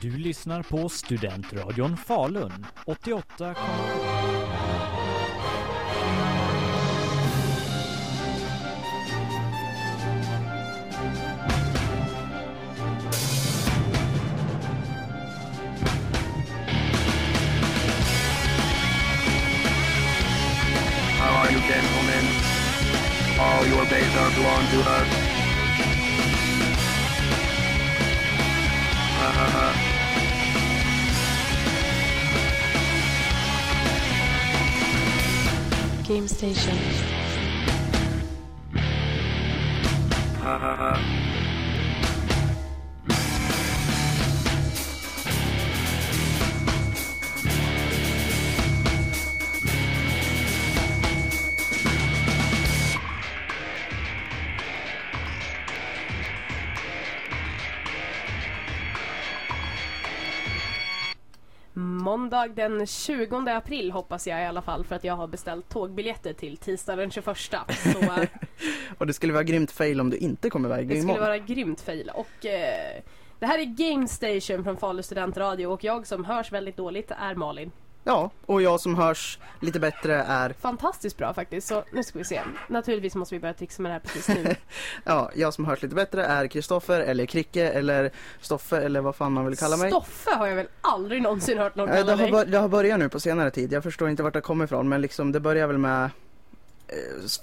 Du lyssnar på Studentradion Falun 88... How are you, gentlemen? All your days are belong to us. Game Station. Måndag den 20 april hoppas jag i alla fall för att jag har beställt tågbiljetter till tisdag den 21. Så eh, Och det skulle vara grymt fail om du inte kommer iväg det skulle imorgon. vara grymt fail. Och eh, det här är Game Station från Falu studentradio och jag som hörs väldigt dåligt är Malin. Ja, och jag som hörs lite bättre är, Fantastiskt bra faktiskt. Så nu ska vi se. Naturligtvis måste vi börja trixa med det här precis nu. ja, jag som hörs lite bättre är Kristoffer eller Kricke eller Stoffe eller vad fan man vill kalla mig. Stoffe har jag väl aldrig någonsin hört någon Eh, Det kalla har, dig. det har börjat nu på senare tid. Jag förstår inte vart det kommer ifrån men liksom det börjar väl med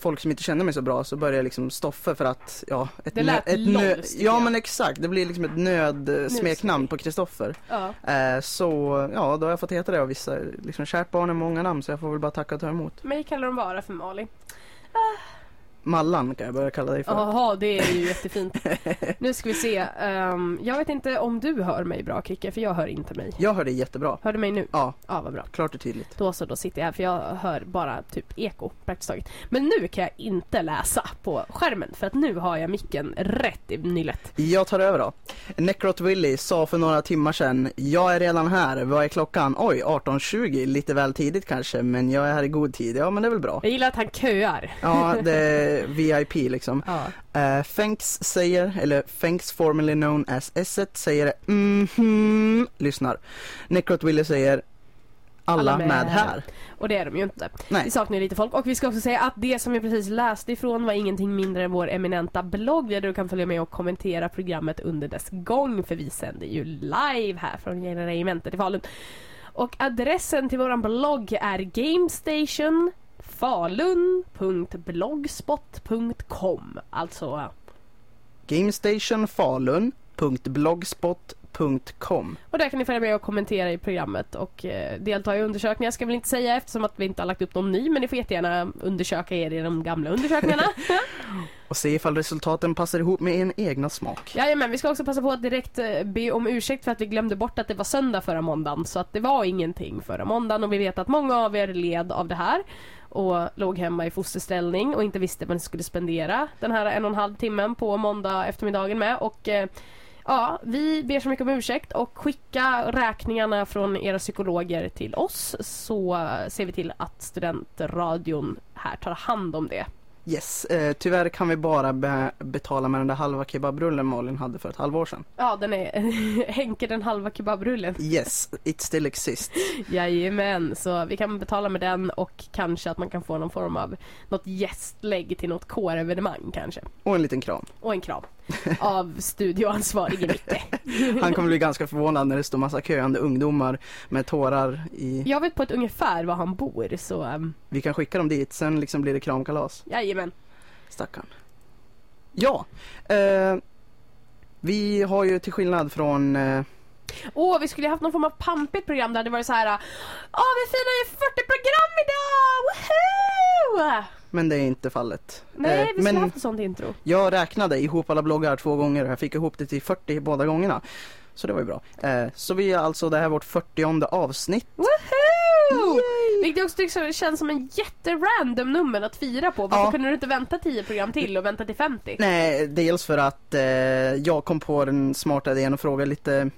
folk som inte känner mig så bra så börjar jag liksom Stoffe för att ja, ett Det lät ett tycker Ja men exakt, det blir liksom ett nödsmeknamn på Kristoffer. Ja. Eh, så ja, då har jag fått heta det av vissa, liksom kärt barn är många namn så jag får väl bara tacka och ta emot. Mig kallar de bara för Malin. Mallan kan jag börja kalla dig för. Jaha, det är ju jättefint. Nu ska vi se. Ehm, jag vet inte om du hör mig bra Kicke, för jag hör inte mig. Jag hör dig jättebra. Hör du mig nu? Ja, Ja, vad bra. klart och tydligt. Då så, då sitter jag här för jag hör bara typ eko praktiskt taget. Men nu kan jag inte läsa på skärmen för att nu har jag micken rätt i nyllet. Jag tar över då. Necrot Willy sa för några timmar sedan Jag är redan här, vad är klockan? Oj, 18.20, lite väl tidigt kanske men jag är här i god tid, ja men det är väl bra. Jag gillar att han köar. Ja, det VIP liksom. Ja. Uh, Fenks säger, eller Fenks formerly known as Esset säger mhm, lyssnar. Necrot Willy säger alla, Alla med. med. här. Och det är de ju inte. Vi Nej, saknar ju lite folk. Och vi ska också säga att det som vi precis läste ifrån var ingenting mindre än vår eminenta blogg där du kan följa med och kommentera programmet under dess gång. För vi sänder ju live här från Regementet i Falun. Och adressen till våran blogg är gamestationfalun.blogspot.com Alltså, gamestationfalun.blogspot.com och där kan ni följa med och kommentera i programmet och eh, delta i undersökningar ska vi inte säga eftersom att vi inte har lagt upp någon ny men ni får jättegärna undersöka er i de gamla undersökningarna. och se ifall resultaten passar ihop med en egna smak. Jajamän, vi ska också passa på att direkt eh, be om ursäkt för att vi glömde bort att det var söndag förra måndagen. Så att det var ingenting förra måndagen och vi vet att många av er led av det här och låg hemma i fosterställning och inte visste vad ni skulle spendera den här en och en halv timmen på måndag eftermiddagen med. Och eh, ja, vi ber så mycket om ursäkt och skicka räkningarna från era psykologer till oss så ser vi till att studentradion här tar hand om det. Yes, eh, tyvärr kan vi bara be- betala med den där halva kebabrullen Malin hade för ett halvår sedan. Ja, den är Henke den halva kebabrullen. Yes, it still exists. Jajamän, så vi kan betala med den och kanske att man kan få någon form av något gästlägg till något kårevenemang kanske. Och en liten kram. Och en kram av studioansvarige Micke. Han kommer bli ganska förvånad när det står massa köande ungdomar med tårar i... Jag vet på ett ungefär var han bor så um, Vi kan skicka dem dit, sen liksom blir det kramkalas. jajamän. Stackarn. Ja, eh, vi har ju till skillnad från eh, Åh, vi skulle haft någon form av pampigt program där det var så här. Åh, vi firar ju 40 program idag! Woohoo! Men det är inte fallet. Nej, Eh, vi skulle haft ett sånt intro. jag räknade ihop alla bloggar två gånger och jag fick ihop det till 40 båda gångerna. Så det var ju bra. Eh, så vi är alltså, det här är vårt 40 avsnitt. Woohoo! Vilket också tycker känns som en jätterandom nummer att fira på. Varför Ja. kunde du inte vänta 10 program till och vänta till 50? Nej, dels för att eh, jag kom på den smarta idén och frågade lite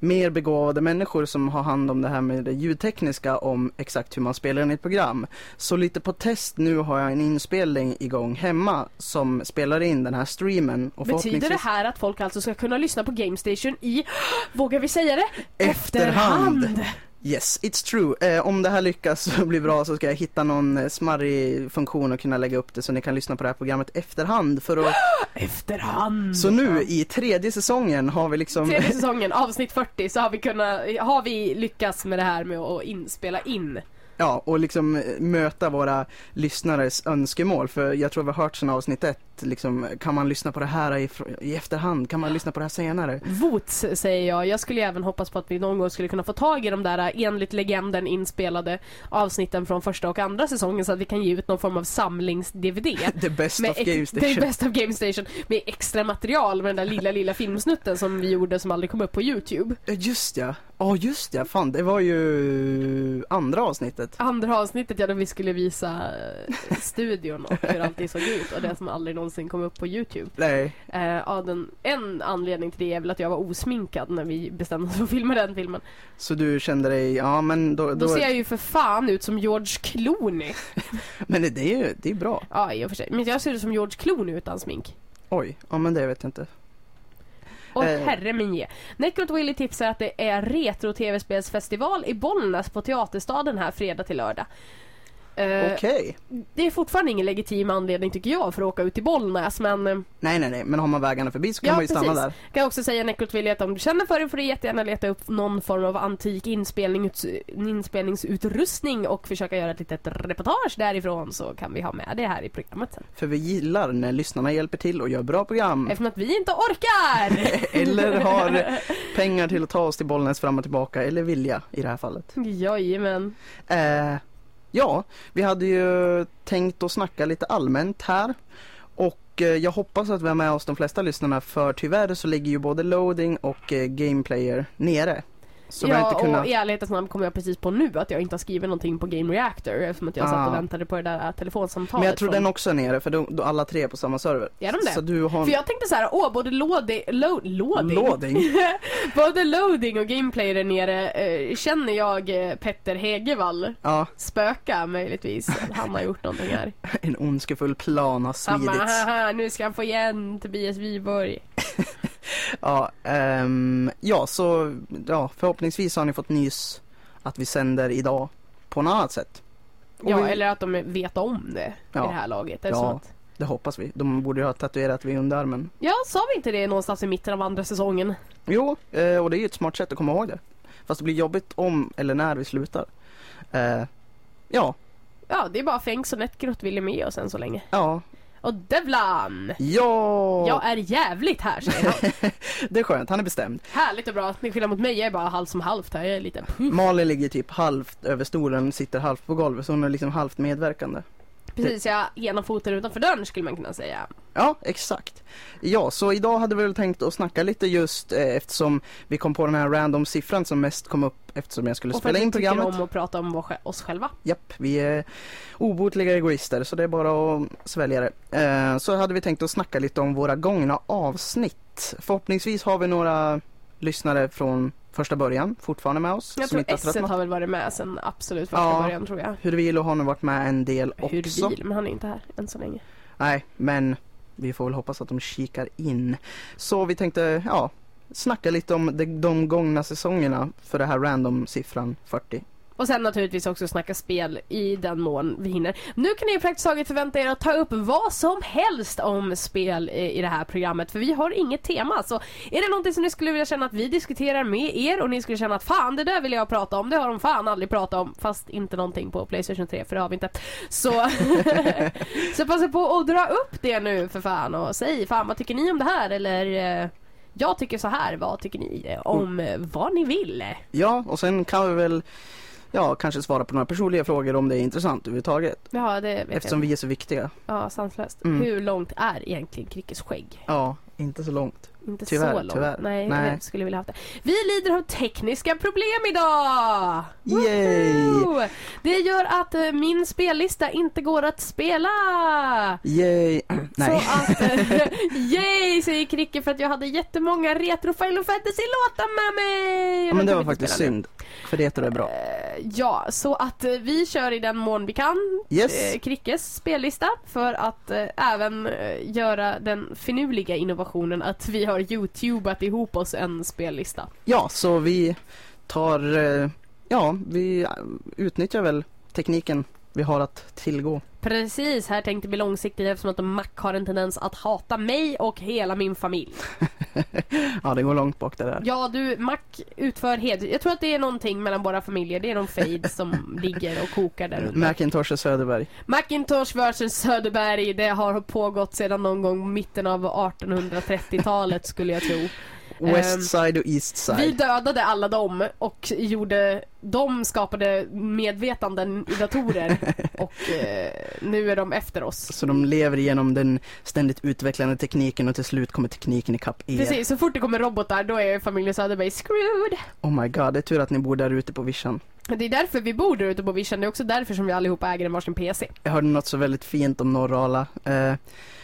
mer begåvade människor som har hand om det här med det ljudtekniska om exakt hur man spelar in ett program. Så lite på test nu har jag en inspelning igång hemma som spelar in den här streamen. Och Betyder det här att folk alltså ska kunna lyssna på Gamestation i, vågar vi säga det? Efterhand. Yes, it's true. Eh, om det här lyckas och blir bra så ska jag hitta någon eh, smarrig funktion och kunna lägga upp det så ni kan lyssna på det här programmet efterhand för att... Efterhand! Så nu i tredje säsongen har vi liksom... Tredje säsongen, avsnitt 40, så har vi kunnat, har vi lyckats med det här med att inspela in. Ja, och liksom eh, möta våra lyssnares önskemål. För jag tror vi har hört sedan avsnitt ett, liksom, kan man lyssna på det här i, i efterhand? Kan man lyssna på det här senare? Vots säger jag. Jag skulle även hoppas på att vi någon gång skulle kunna få tag i de där eh, enligt legenden inspelade avsnitten från första och andra säsongen så att vi kan ge ut någon form av samlings-DVD. The best of Game Station. The best of Game Station. Med extra material med den där lilla, lilla filmsnutten som vi gjorde som aldrig kom upp på Youtube. Just ja. Ja, just ja. Fan, det var ju andra avsnittet. Andra avsnittet, ja, då vi skulle visa eh, studion och hur allting såg ut och det som aldrig någonsin kom upp på Youtube. Nej, Eh, ja, den, en anledning till det är väl att jag var osminkad när vi bestämde oss för att filma den filmen. så du kände dig, ja men då... Då ser jag ju för fan ut som George Clooney. Men det, det är ju, det är bra. Ja, i och för sig. Men jag ser ut som George Clooney utan smink. Oj, ja men det vet jag inte. Och Eh. herre min ge. Necrot Willy tipsar att det är retro-tv-spelsfestival i Bollnäs på Teaterstaden här fredag till lördag. Eh, Okej. Det är fortfarande ingen legitim anledning tycker jag för att åka ut till Bollnäs men eh, Nej, nej, nej, men har man vägarna förbi så kan Ja, man ju stanna precis. där. kan jag också säga Necrot Willy att om du känner för det får du jättegärna leta upp någon form av antik inspelning, inspelningsutrustning och försöka göra ett litet reportage därifrån så kan vi ha med det här i programmet sen. För vi gillar när lyssnarna hjälper till och gör bra program. Eftersom att vi inte orkar! Eller har pengar till att ta oss till Bollnäs fram och tillbaka, eller vilja i det här fallet. Jajamän. Eh, ja, vi hade ju tänkt att snacka lite allmänt här. Och eh, jag hoppas att vi har med oss de flesta lyssnarna för tyvärr så ligger ju både loading och eh, gameplayer nere. Har ja, inte kunnat... och i ärlighetens namn kommer jag precis på nu att jag inte har skrivit någonting på Game Reactor eftersom att jag satt Ah. och väntade på det där telefonsamtalet. Men jag tror från... den också är nere för då alla tre är på samma server. Är de det? Så du har... För jag tänkte så här, åh både loading, lo, loading, Loading? både loading och gameplayer är nere. Eh, känner jag eh, Petter Hegevall Ja, spöka möjligtvis? Han har gjort någonting här. en ondskefull plan har bara, svidits. haha, nu ska han få igen Tobias Wiborg. Ja, ehm, ja, så ja, förhoppningsvis har ni fått nys att vi sänder idag på något annat sätt. Och Ja, vi, eller att de vet om det Ja. i det här laget. Eller Ja. att, Det hoppas vi. De borde ju ha tatuerat vid underarmen. ja, sa vi inte det någonstans i mitten av andra säsongen? Jo, eh, och det är ju ett smart sätt att komma ihåg det. Fast det blir jobbigt om eller när vi slutar. Eh, ja, Ja, det är bara Fängs och Netgrot ville med oss än så länge. ja, Och Devlan! ja! Jag är jävligt här säger han. Det är skönt, han är bestämd. Härligt och bra. Till skillnad mot mig, jag är bara halvt som halvt här. Jag är lite... Malin ligger typ halvt över stolen, sitter halvt på golvet, så hon är liksom halvt medverkande. Precis, jag ena foten utanför dörren skulle man kunna säga. Ja, exakt. Ja, så idag hade vi väl tänkt att snacka lite just eh, eftersom vi kom på den här random siffran som mest kom upp eftersom jag skulle Och för att spela vi in tycker programmet. om att prata om oss själva. Japp, vi är obotliga egoister så det är bara att svälja det. Eh, så hade vi tänkt att snacka lite om våra gångna avsnitt. Förhoppningsvis har vi några lyssnare från första början fortfarande med oss. Jag tror inte har S tröttnat. har väl varit med sen absolut första Ja. början tror jag. Hur vill och har nog varit med en del också. Hur vill, men han är inte här än så länge. Nej, men vi får väl hoppas att de kikar in. Så vi tänkte, ja, snacka lite om de, de gångna säsongerna för det här random-siffran 40. Och sen naturligtvis också snacka spel i den mån vi hinner. Nu kan ni ju praktiskt taget förvänta er att ta upp vad som helst om spel i det här programmet för vi har inget tema. Så är det någonting som ni skulle vilja känna att vi diskuterar med er och ni skulle känna att fan det där vill jag prata om, det har de fan aldrig pratat om. Fast inte någonting på Playstation 3 för det har vi inte. Så, så passa på att dra upp det nu för fan och säg fan vad tycker ni om det här eller jag tycker så här, vad tycker ni om mm. vad ni vill? Ja, och sen kan vi väl, ja, kanske svara på några personliga frågor om det är intressant överhuvudtaget. Ja, det vet Eftersom jag. vi är så viktiga. Ja, sanslöst. Mm. Hur långt är egentligen Krickes skägg? Ja, inte så långt. Inte Tyvärr, så långt. tyvärr. Nej, Nej. jag skulle vilja haft det. Vi lider av tekniska problem idag! Yay! Det gör att eh, min spellista inte går att spela! Yay! Nej. Så att, eh, yay säger Kricke för att jag hade jättemånga retro Final Fantasy-låtar med mig! Ja, men det var faktiskt spela synd. För det är bra. Eh, Ja, så att vi kör i den mån vi kan Yes. Krickes spellista för att även göra den finurliga innovationen att vi har youtubat ihop oss en spellista. Ja, så vi tar, eh, ja, vi utnyttjar väl tekniken vi har att tillgå. Precis, här tänkte vi långsiktigt eftersom att Mac har en tendens att hata mig och hela min familj. Ja, det går långt bak det där. Ja du, Mac utför hed. Jag tror att det är någonting mellan våra familjer. Det är någon fade som ligger och kokar där under. Macintosh och Söderberg. Macintosh versus Söderberg, det har pågått sedan någon gång mitten av 1830-talet skulle jag tro. West side och East side. Vi dödade alla dem och gjorde, de skapade medvetanden i datorer och eh, nu är de efter oss. Så de lever igenom den ständigt utvecklande tekniken och till slut kommer tekniken ikapp er. Precis, så fort det kommer robotar då är familjen Söderberg screwed. Oh my god, det är tur att ni bor där ute på vischan. Det är därför vi bor där ute på Vision, det är också därför som vi allihopa äger en varsin PC. Jag hörde något så väldigt fint om Norrala. Eh,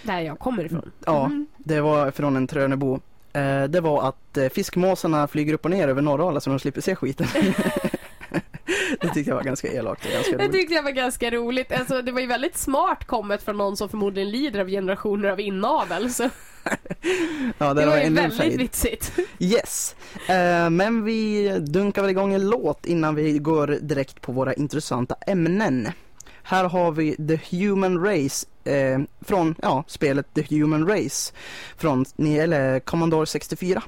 Där jag kommer ifrån. ja, Mm. det var från en Trönebo. Eh, det var att eh, fiskmåsarna flyger upp och ner över Norrala så de slipper se skiten. det tyckte jag var ganska elakt och ganska Det roligt. tyckte jag var ganska roligt. Alltså, det var ju väldigt smart kommet från någon som förmodligen lider av generationer av inavel. Så Ja, det det var var ju väldigt fade. vitsigt. Yes, eh, men vi dunkar väl igång en låt innan vi går direkt på våra intressanta ämnen. Här har vi The Human Race eh, från ja, spelet The Human Race från eller Commodore 64.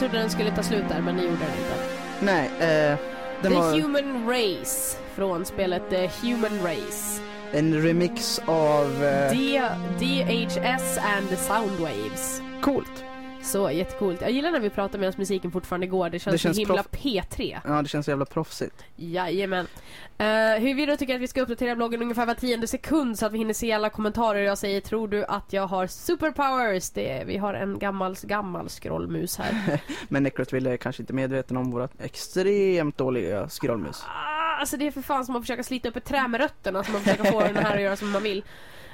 Trodde den skulle ta slut där men det gjorde den inte. Nej, eh, den The var Human Race från spelet The Human Race. en remix av... Eh, D- DHS and the Soundwaves. coolt. Så jättecoolt. Jag gillar när vi pratar medan musiken fortfarande går. Det känns, Det känns så himla P3. Ja, det känns så jävla proffsigt. Jajamän. Uh, Huruvida tycker att vi ska uppdatera bloggen ungefär var tionde sekund så att vi hinner se alla kommentarer. Jag säger, tror du att jag har superpowers? Det, vi har en gammal, gammal scrollmus här. Men Necrotville är kanske inte medveten om våra extremt dåliga scrollmus. ah, alltså det är för fan som att försöka slita upp ett trä med rötterna som att försöka få den här att göra som man vill.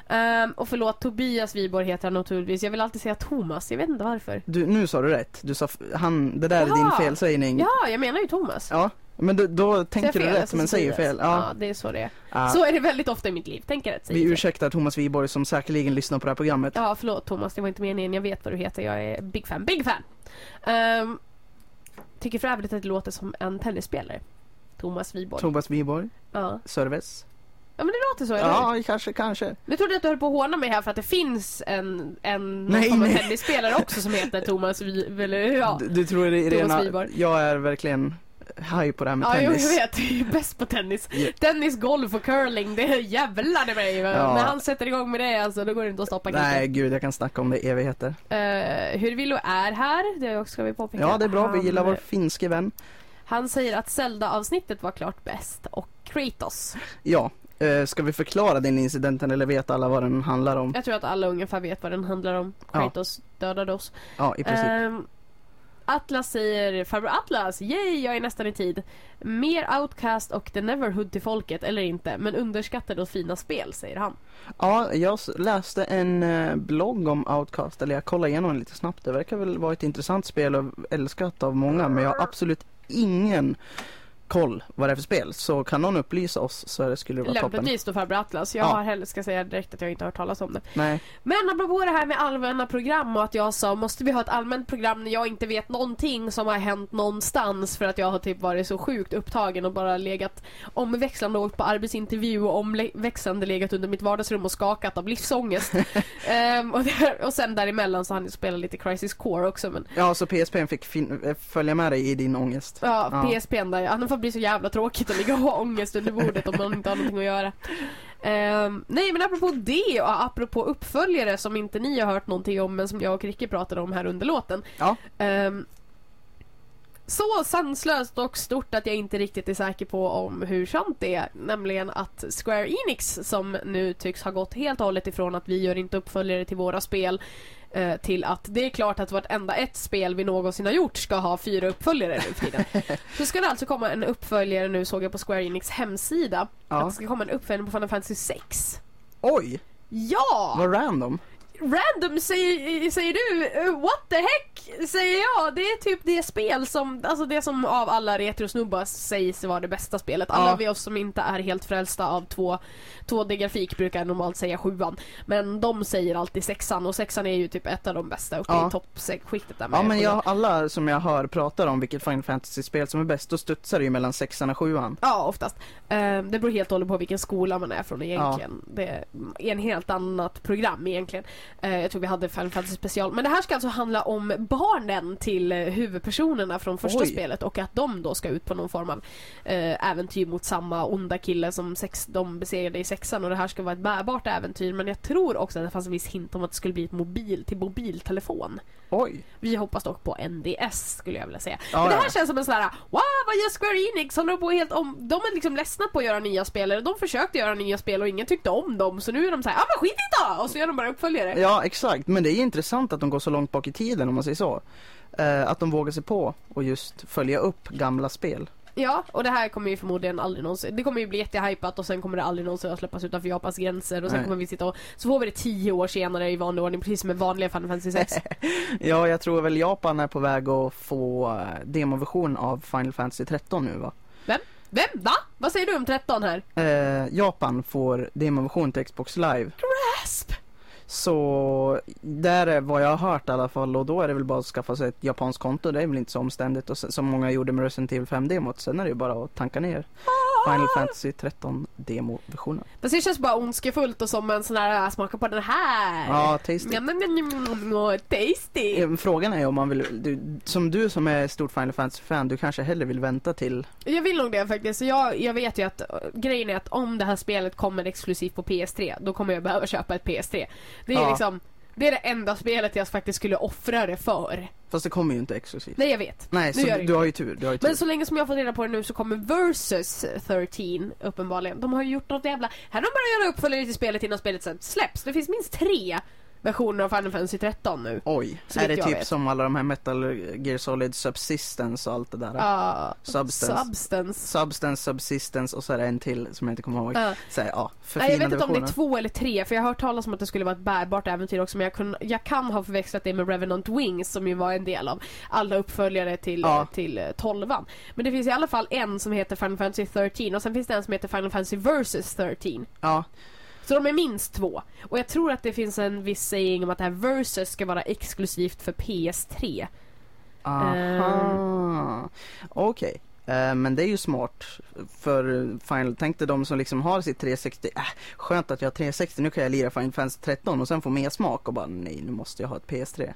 Ehm, och förlåt, Tobias Wiborg heter han naturligtvis. Jag vill alltid säga Thomas, jag vet inte varför. Du, nu sa du rätt. Du sa, han, det där är din felsägning. Ja, jag menar ju Thomas. Ja, men då, då tänker Säger du fel, rätt men säger fel. Ja. Ja. det är så det är. Ja. Så är det väldigt ofta i mitt liv. Tänker rätt, Vi fel. ursäktar Thomas Wiborg som säkerligen lyssnar på det här programmet. Ja, förlåt Thomas, det var inte meningen. Jag vet vad du heter. Jag är big fan. Big fan! Um, tycker för övrigt att det låter som en tennisspelare. Thomas Wiborg. Thomas Wiborg, ja. Service. Ja, men det låter så, eller hur? Ja, kanske, kanske. Nu trodde jag att du höll på att håna mig här för att det finns en, en någon Nej, form av nej. tennisspelare också som heter Thomas Wiborg. Eller ja. Du, du tror det Thomas Wiborg. jag är verkligen haj på det här med Ja, jo, jag tennis. vet. Jag är ju bäst på tennis. Ja. Tennis, golf och curling, det är jävlar i mig. Ja. När han sätter igång med det alltså, då går det inte att stoppa Nej gud, jag kan snacka om det i evigheter. Uh, Hurvilo är här, det ska vi påpeka. Ja, det är bra. Vi gillar vår finske vän. Han säger att Zelda-avsnittet var klart bäst och Kratos. Ja, eh, ska vi förklara den incidenten eller vet alla vad den handlar om? Jag tror att alla ungefär vet vad den handlar om. Ja. Kratos dödade oss. Ja, i princip. Ehm, Atlas säger farbror Atlas, yay jag är nästan i tid. Mer Outcast och The Neverhood till folket eller inte, men underskattade och fina spel säger han. Ja, jag läste en eh, blogg om Outcast, eller jag kollade igenom den lite snabbt. Det verkar väl vara ett intressant spel och älskat av många, men jag har absolut ingen koll vad det är för spel. Så kan någon upplysa oss så det skulle det vara toppen. Lämpligtvis då farbror Atlas. Jag Ja. har heller ska säga direkt att jag inte har hört talas om det. Nej, Men apropå det här med allmänna program och att jag sa måste vi ha ett allmänt program när jag inte vet någonting som har hänt någonstans för att jag har typ varit så sjukt upptagen och bara legat omväxlande åkt på arbetsintervju och omväxlande legat under mitt vardagsrum och skakat av livsångest. Ehm, och, där, och sen däremellan så hann jag spela lite Crisis Core också men ja så PSP fick följa med dig i din ångest. ja, Ja. PSPn där, ja, det får bli så jävla tråkigt att ligga och ha ångest under bordet om man inte har någonting att göra. Ehm, nej men apropå det och apropå uppföljare som inte ni har hört någonting om men som jag och Ricky pratade om här under låten. Ja. Ehm, så sanslöst och stort att jag inte riktigt är säker på om hur sant det är. Nämligen att Square Enix som nu tycks ha gått helt och hållet ifrån att vi gör inte uppföljare till våra spel eh, till att det är klart att vartenda ett spel vi någonsin har gjort ska ha fyra uppföljare nu för tiden. Så ska det alltså komma en uppföljare nu såg jag på Square Enix hemsida. Att Ja. det ska komma en uppföljare på Final Fantasy 6. Oj, Ja! vad random. Random säger, säger du, Eh, what the heck säger jag. Det är typ det spel som, alltså det som av alla retrosnubbar sägs vara det bästa spelet. Alla Ja. vi oss som inte är helt frälsta av två 2D-grafik brukar normalt säga sjuan. Men de säger alltid sexan och sexan är ju typ ett av de bästa uppe Ja. i toppskiktet där med Ja men jag, alla som jag hör pratar om vilket Final Fantasy-spel som är bäst, då studsar det ju mellan sexan och sjuan. Ja, oftast. Eh, det beror helt och hållet på vilken skola man är från egentligen. Det är en helt annat program egentligen. Eh, jag tror vi hade Final Fantasy special. Men det här ska alltså handla om barnen till eh, huvudpersonerna från första Oj. spelet och att de då ska ut på någon form av eh, äventyr mot samma onda kille som sex, de besegrade i sexan och det här ska vara ett bärbart äventyr men jag tror också att det fanns en viss hint om att det skulle bli ett mobil till mobiltelefon. Oj. Vi hoppas dock på NDS skulle jag vilja säga. Ja, Men det ja. här känns som en sån här, wow vad gör Square Enix? Håller på helt om, de är liksom ledsna på att göra nya spel, de försökte göra nya spel och ingen tyckte om dem så nu är de så här, ja men skit i det! Och så gör de bara uppföljare. Ja exakt, men det är intressant att de går så långt bak i tiden om man säger så. Eh, att de vågar sig på och just följa upp gamla spel. Ja, och det här kommer ju förmodligen aldrig någonsin, det kommer ju bli jättehypat och sen kommer det aldrig någonsin att släppas utanför Japans gränser och sen Nej. kommer vi sitta och, så får vi det tio år senare i vanlig ordning precis som med vanliga Final Fantasy 6. Ja, jag tror väl Japan är på väg att få eh, demoversion av Final Fantasy 13 nu va? Vem? Va? Vad säger du om 13 här? Eh, Japan får demoversion till Xbox Live. Rasp! Så där är vad jag har hört i alla fall och då är det väl bara att skaffa sig ett japanskt konto. Det är väl inte så omständigt och så, som många gjorde med Resident Evil 5-demot. Sen är det ju bara att tanka ner. Ah, Final Fantasy 13 demo-versionen. Fast det känns bara ondskefullt och som en sån här, äh, smaka på den här. Ja, tasty. Njam, njam, njam, tasty. Eh, Frågan är om man vill, du, som du som är stort Final Fantasy-fan, du kanske hellre vill vänta till... Jag vill nog det faktiskt. Jag, jag vet ju att äh, grejen är att om det här spelet kommer exklusivt på PS3, då kommer jag behöva köpa ett PS3. Det är Ja. liksom, det är det enda spelet jag faktiskt skulle offra det för. Fast det kommer ju inte exklusivt. Nej jag vet. Nej, Nu så du har ju tur. Du har ju tur. Men så länge som jag fått reda på det nu så kommer Versus 13 uppenbarligen. De har ju gjort något jävla... Här har de börjat göra uppföljare till spelet innan spelet sen släpps. Det finns minst tre versioner av Final Fantasy 13 nu. Oj, Så är det typ vet. som alla de här Metal Gear Solid Subsistence och allt det där? Ja. Substance. Substance. Substance, Subsistence och så är det en till som jag inte kommer ihåg. Ja. Så här, ja, Nej, jag vet inte om det är två eller tre, för jag har hört talas om att det skulle vara ett bärbart äventyr också, men jag, kun, jag kan ha förväxlat det med Revenant Wings som ju var en del av alla uppföljare till, Ja. till eh, 12 Men det finns i alla fall en som heter Final Fantasy 13 och sen finns det en som heter Final Fantasy Versus 13. Ja, så de är minst två. Och jag tror att det finns en viss saying om att det här Versus ska vara exklusivt för PS3. aha. Okej. Eh, men det är ju smart för Final, tänk dig de som liksom har sitt 360, äh, skönt att jag har 360, nu kan jag lira Final Fantasy 13 och sen få mer smak och bara nej nu måste jag ha ett PS3.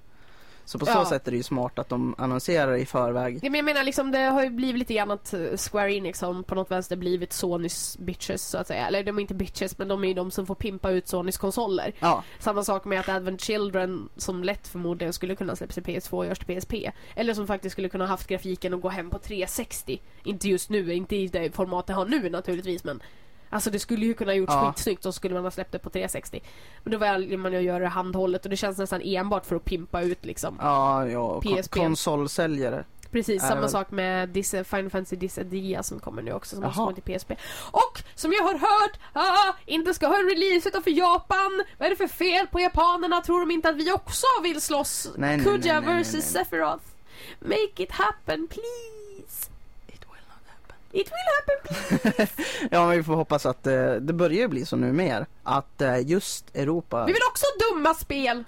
Så på så Ja. sätt är det ju smart att de annonserar i förväg. Ja, men jag menar liksom det har ju blivit lite grann att eh, Square Enix har på något vänster blivit Sonys bitches så att säga. Eller de är inte bitches men de är ju de som får pimpa ut Sonys konsoler. Ja, Samma sak med att Advent Children som lätt förmodligen skulle kunna släppas i PS2 görs till PSP. Eller som faktiskt skulle kunna haft grafiken och gå hem på 360. Inte just nu, inte i det format det har nu naturligtvis men Alltså det skulle ju kunna gjorts Ja. skitsnyggt och så skulle man ha släppt det på 360. Men då väljer man ju att göra det handhållet och det känns nästan enbart för att pimpa ut liksom. ja, ja kon- PSP. konsolsäljare. Precis, samma väl- sak med Dis Final Fantasy Dissidia som kommer nu också som måste Jaha. komma till PSP. Och som jag har hört, ah, inte ska ha en release utan för Japan. Vad är det för fel på japanerna? Tror de inte att vi också vill slåss? Nej, Kuja nej, nej, nej, vs. Sephiroth. Make it happen please. It will not happen. It will happen please. Ja men vi får hoppas att eh, det börjar bli så nu mer. Att eh, just Europa... Vi vill också ha dumma spel.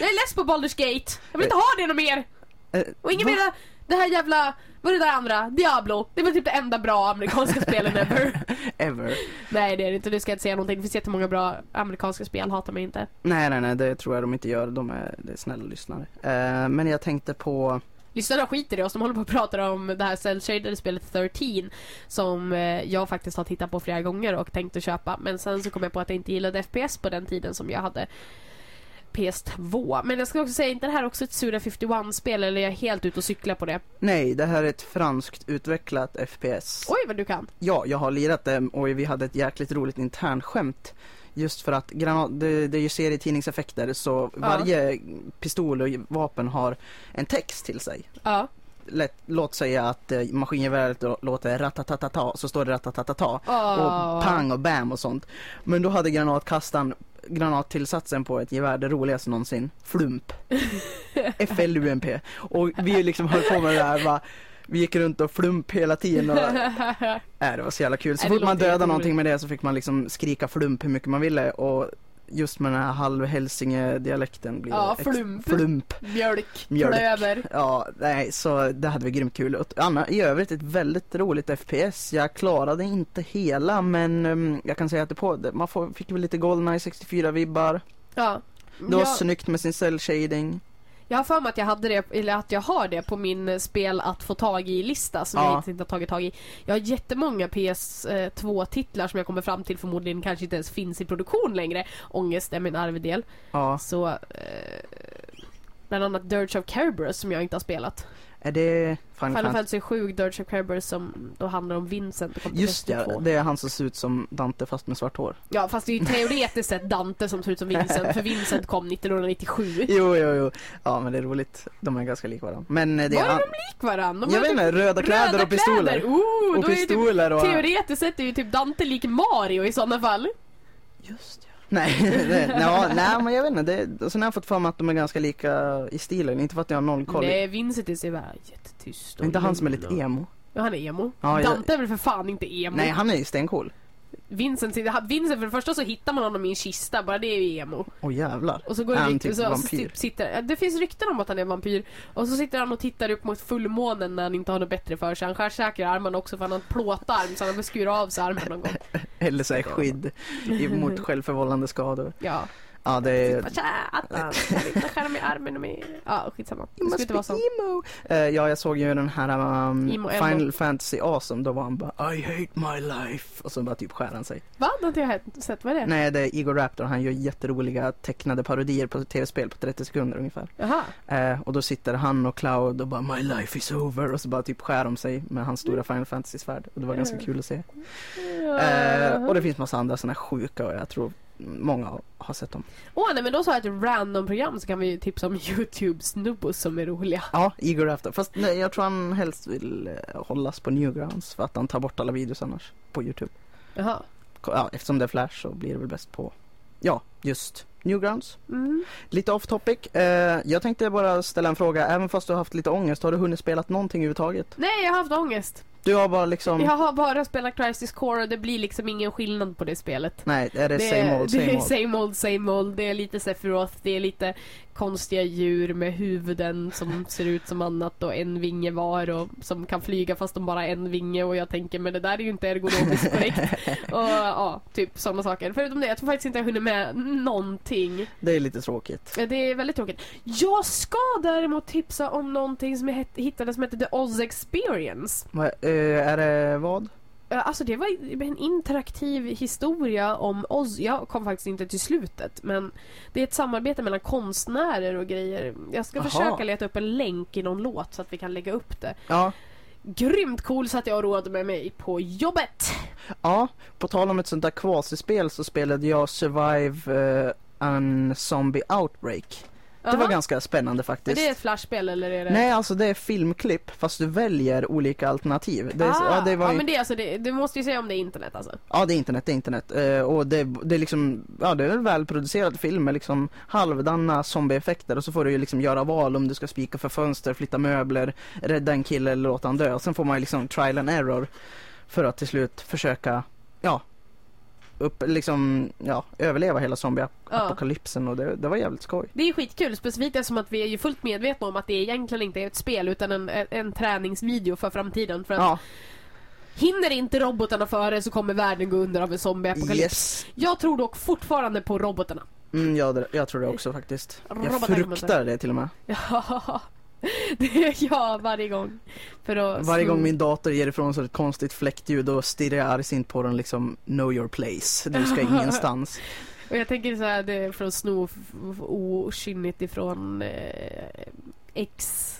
jag är less på Baldur's Gate. Jag vill inte ha det något mer. Eh, Och ingen va? mer det här jävla, vad är det där andra? Diablo. Det var typ det enda bra amerikanska spelen ever. Ever. Nej det är det inte, det ska jag inte säga någonting. Det finns jättemånga bra amerikanska spel, hatar mig inte. Nej nej nej det tror jag de inte gör. De är, är snälla lyssnare. Eh, men jag tänkte på... Lyssnarna skiter i oss, de håller på att prata om det här cell spelet 13 Som eh, jag faktiskt har tittat på flera gånger och tänkt att köpa Men sen så kom jag på att jag inte gillade FPS på den tiden som jag hade PS2 Men jag ska också säga, inte det här också ett Suda 51-spel eller är jag helt ute och cyklar på det? Nej, det här är ett franskt utvecklat FPS. Oj vad du kan! Ja, jag har lirat det och vi hade ett jäkligt roligt internskämt. Just för att granat, det, det är ju serietidningseffekter så varje pistol och vapen har en text till sig. Ja, Lätt, låt säga att eh, maskingeväret låter ratatatata så står det ratatatata. Och pang och bam och sånt. Men då hade granatkastaren granattillsatsen på ett gevär det roligaste någonsin. Flump. F-L-U-M-P. Och vi liksom höll på med det där va. Vi gick runt och flump hela tiden och äh, det var så jävla kul. Så Nej, det fort man dödade någonting med det så fick man liksom skrika flump hur mycket man ville och just med den här halv-Hälsinge-dialekten blir Ja, flump. flump. Mjölk, Mjölk. klöver Ja, nej, så det hade vi grymt kul. Anna, i övrigt ett väldigt roligt FPS. Jag klarade inte hela men um, jag kan säga att det på, man får, fick väl lite Goldeneye 64-vibbar. Ja Det var jag, snyggt med sin cell shading. Jag har för mig att jag hade det, eller att jag har det på min spel att få tag i lista som Ja. jag inte har tagit tag i. Jag har jättemånga PS2-titlar som jag kommer fram till förmodligen kanske inte ens finns i produktion längre. Ångest är min arvedel. Ja, Så eh, Bland annat Dirge of Kerberos som jag inte har spelat. Är det Final, Final Fantasy? Fantasy 7 Dirge of Kerberos som då handlar om Vincent och Just det, PS2. det är han som ser ut som Dante fast med svart hår. Ja fast det är ju teoretiskt sett Dante som ser ut som Vincent för Vincent kom 1997. Jo, jo, jo. Ja, men det är roligt. De är ganska lika varandra. Men eh, det Vad är är an- de lik varandra? De Jag vet typ inte, röda kläder röda och pistoler. Kläder. Oh, och då är det typ, pistoler och... teoretiskt sett är ju typ Dante lik Mario i sådana fall. Just ja. Nej, det, ja, nej men jag vet inte. Det, sen har jag fått för mig att de är ganska lika i stilen. Inte för att jag har noll koll. Nej, Vincent är så bara jättetyst. och inte han som är lite emo. Ja, han är emo. Ja, jag- Dante är väl för fan inte emo? Nej, han är ju stencool. Vincent, sitter- Vincent för det första så hittar man honom i en kista, bara det är ju emo. Åh jävlar. Och så går Är han typ så, så vampyr? si- sitter, ja, det finns rykten om att han är vampyr. Och så sitter han och tittar upp mot fullmånen när han inte har något bättre för sig. Han skär säkert i armarna också för han har en plåtarm så han har skurit av sig armen någon gång. Eller så här skydd mot självförvållande skador. Ja. Ja, det är... Mig i armen och med... Ja, skitsamma. Det skulle inte vara så. emo. Eh, ja, jag såg ju den här um. Final Fantasy Awesome. Då var han bara I hate my life. Och så bara typ skär han sig. Va? Det har inte jag sett. Vad är det? Nej, det är Igor Raptor. Han gör jätteroliga tecknade parodier på tv-spel på 30 sekunder ungefär. Jaha. Eh, och då sitter han och Cloud och bara My life is over. Och så bara typ skär de sig med hans stora Final Fantasy-svärd. Och det var ganska kul att se. Eh, och det finns massa andra sådana sjuka och jag tror många har sett dem. Åh nej men då sa jag ett random program så kan vi ju tipsa om Youtube-snubbos som är roliga. Ja, Igor Raptor. Fast nej, jag tror han helst vill eh, hållas på Newgrounds för att han tar bort alla videos annars på Youtube. Jaha. Ja, eftersom det är Flash så blir det väl bäst på, ja, just Newgrounds. Mm. Lite off topic. Eh, jag tänkte bara ställa en fråga. Även fast du har haft lite ångest, har du hunnit spela någonting överhuvudtaget? Nej jag har haft ångest. Du har bara liksom, Jag har bara spelat Crisis Core och det blir liksom ingen skillnad på det spelet. nej, är det, Det same är, old, det same är old? same old, same old. Det är lite Sephiroth, det är lite konstiga djur med huvuden som ser ut som annat och en vinge var och som kan flyga fast de bara har en vinge och jag tänker men det där är ju inte ergonomiskt korrekt. och ja, typ sådana saker. Förutom det, jag tror faktiskt inte jag hunnit med någonting. Det är lite tråkigt. Det är väldigt tråkigt. Jag ska däremot tipsa om någonting som jag hittade som heter The Oz Experience. Va, eh, är det vad? Eh, Alltså det var en interaktiv historia om Oz. Jag kom faktiskt inte till slutet men det är ett samarbete mellan konstnärer och grejer. Jag ska Aha. försöka leta upp en länk i någon låt så att vi kan lägga upp det. Ja, Grymt cool så att jag roade med mig på jobbet. ja, på tal om ett sånt där kvasispel så spelade jag Survive eh, an Zombie Outbreak. Det var ganska spännande Är faktiskt. det ett flashspel eller är det? Nej, alltså det är filmklipp fast du väljer olika alternativ. Det är, ah, ja, det var ja ju, men det är alltså, det, du måste ju säga om det är internet alltså. ja, det är internet, det är internet. Eh, och det, det är liksom, ja det är en välproducerad film med liksom halvdana zombieeffekter och så får du ju liksom göra val om du ska spika för fönster, flytta möbler, rädda en kille eller låta han dö. Och sen får man ju liksom trial and error för att till slut försöka, ja, upp, liksom, ja, överleva hela zombieapokalypsen och det, det var jävligt skoj. Det är skitkul, specifikt eftersom att vi är ju fullt medvetna om att det egentligen inte är ett spel utan en, en, träningsvideo för framtiden. För att Ja, hinner inte robotarna före så kommer världen gå under av en zombieapokalyps. yes. Jag tror dock fortfarande på robotarna. Mm, ja, det, jag tror det också faktiskt. Jag Robotar man fruktar det till och med. Ja, det är jag varje gång. För att Varje gång min dator ger ifrån sig ett konstigt fläktljud då stirrar jag argsint på den liksom Know your place, du ska ingenstans. Och jag tänker så här, det är att sno okynnigt ifrån eh, X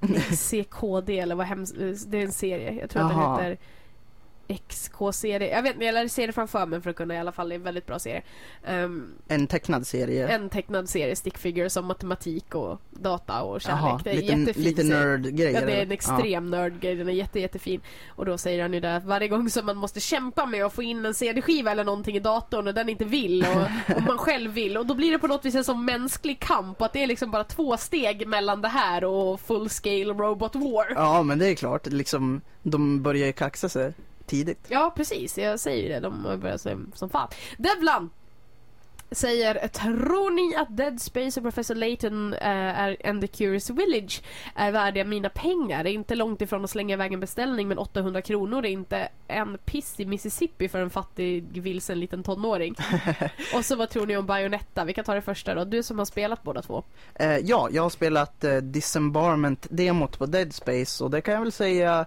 XCKD eller vad hemskt, det är en serie. Jag tror att Jaha. den heter XK-serie. Jag vet inte, jag ser det framför mig för att kunna i alla fall, det är en väldigt bra serie. Ehm, En tecknad serie. en tecknad serie, stick figures om matematik och data och kärlek. Jaha, det är lite, jättefin lite serie. nörd-grejer. Ja, det är en extrem nördgrej. Den är jätte, jättefin. Och då säger han ju att varje gång som man måste kämpa med att få in en CD-skiva eller någonting i datorn och den inte vill och, och man själv vill. Och då blir det på något vis en sån mänsklig kamp och att det är liksom bara två steg mellan det här och full scale robot war. Ja. ja, men det är klart, liksom, de börjar ju kaxa sig tidigt. Ja, precis. Jag säger ju det. De har börjat säga som fan. Devlan! Säger, tror ni att Dead Space och Professor Layton eh, är and the Curious Village är värdiga mina pengar? Det är inte långt ifrån att slänga iväg en beställning men 800 kronor är inte en piss i Mississippi för en fattig vilsen liten tonåring. och så vad tror ni om Bayonetta? Vi kan ta det första då. Du som har spelat båda två. Eh, ja, jag har spelat eh, Disembarment-demot på Dead Space och det kan jag väl säga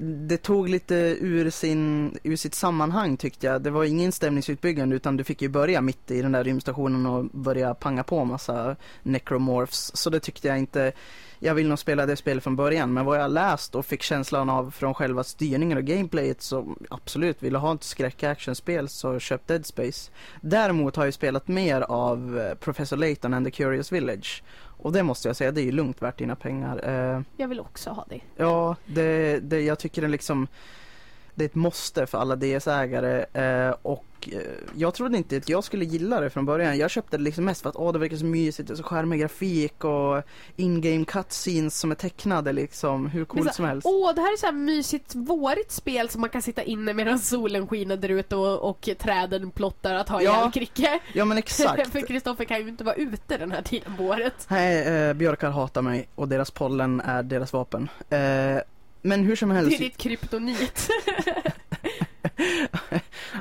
det tog lite ur, sin, ur sitt sammanhang tyckte jag. Det var ingen stämningsutbyggande utan du fick ju börja mitt i den där rymdstationen och börja panga på massa necromorphs. Så det tyckte jag inte, jag vill nog spela det spelet från början men vad jag läst och fick känslan av från själva styrningen och gameplayet så absolut, vill du ha ett skräck-actionspel så köp Dead Space. Däremot har jag spelat mer av eh, Professor Layton and the Curious Village. Och det måste jag säga, det är ju lugnt värt dina pengar. Eh, Jag vill också ha det. ja, det, det, jag tycker det liksom det är ett måste för alla DS-ägare eh, och eh, jag trodde inte att jag skulle gilla det från början. Jag köpte det liksom mest för att åh, det verkar så mysigt, är så charmig grafik och in-game cutscenes som är tecknade liksom, hur coolt som helst. Åh, det här är så här mysigt, vårigt spel som man kan sitta inne medan solen skiner där ute och, och träden plottar att ha Ja, ihjäl. Ja men exakt. För Kristoffer kan ju inte vara ute den här tiden på året. Nej, eh, björkar hatar mig och deras pollen är deras vapen. Men hur som helst. Det är ditt kryptonit.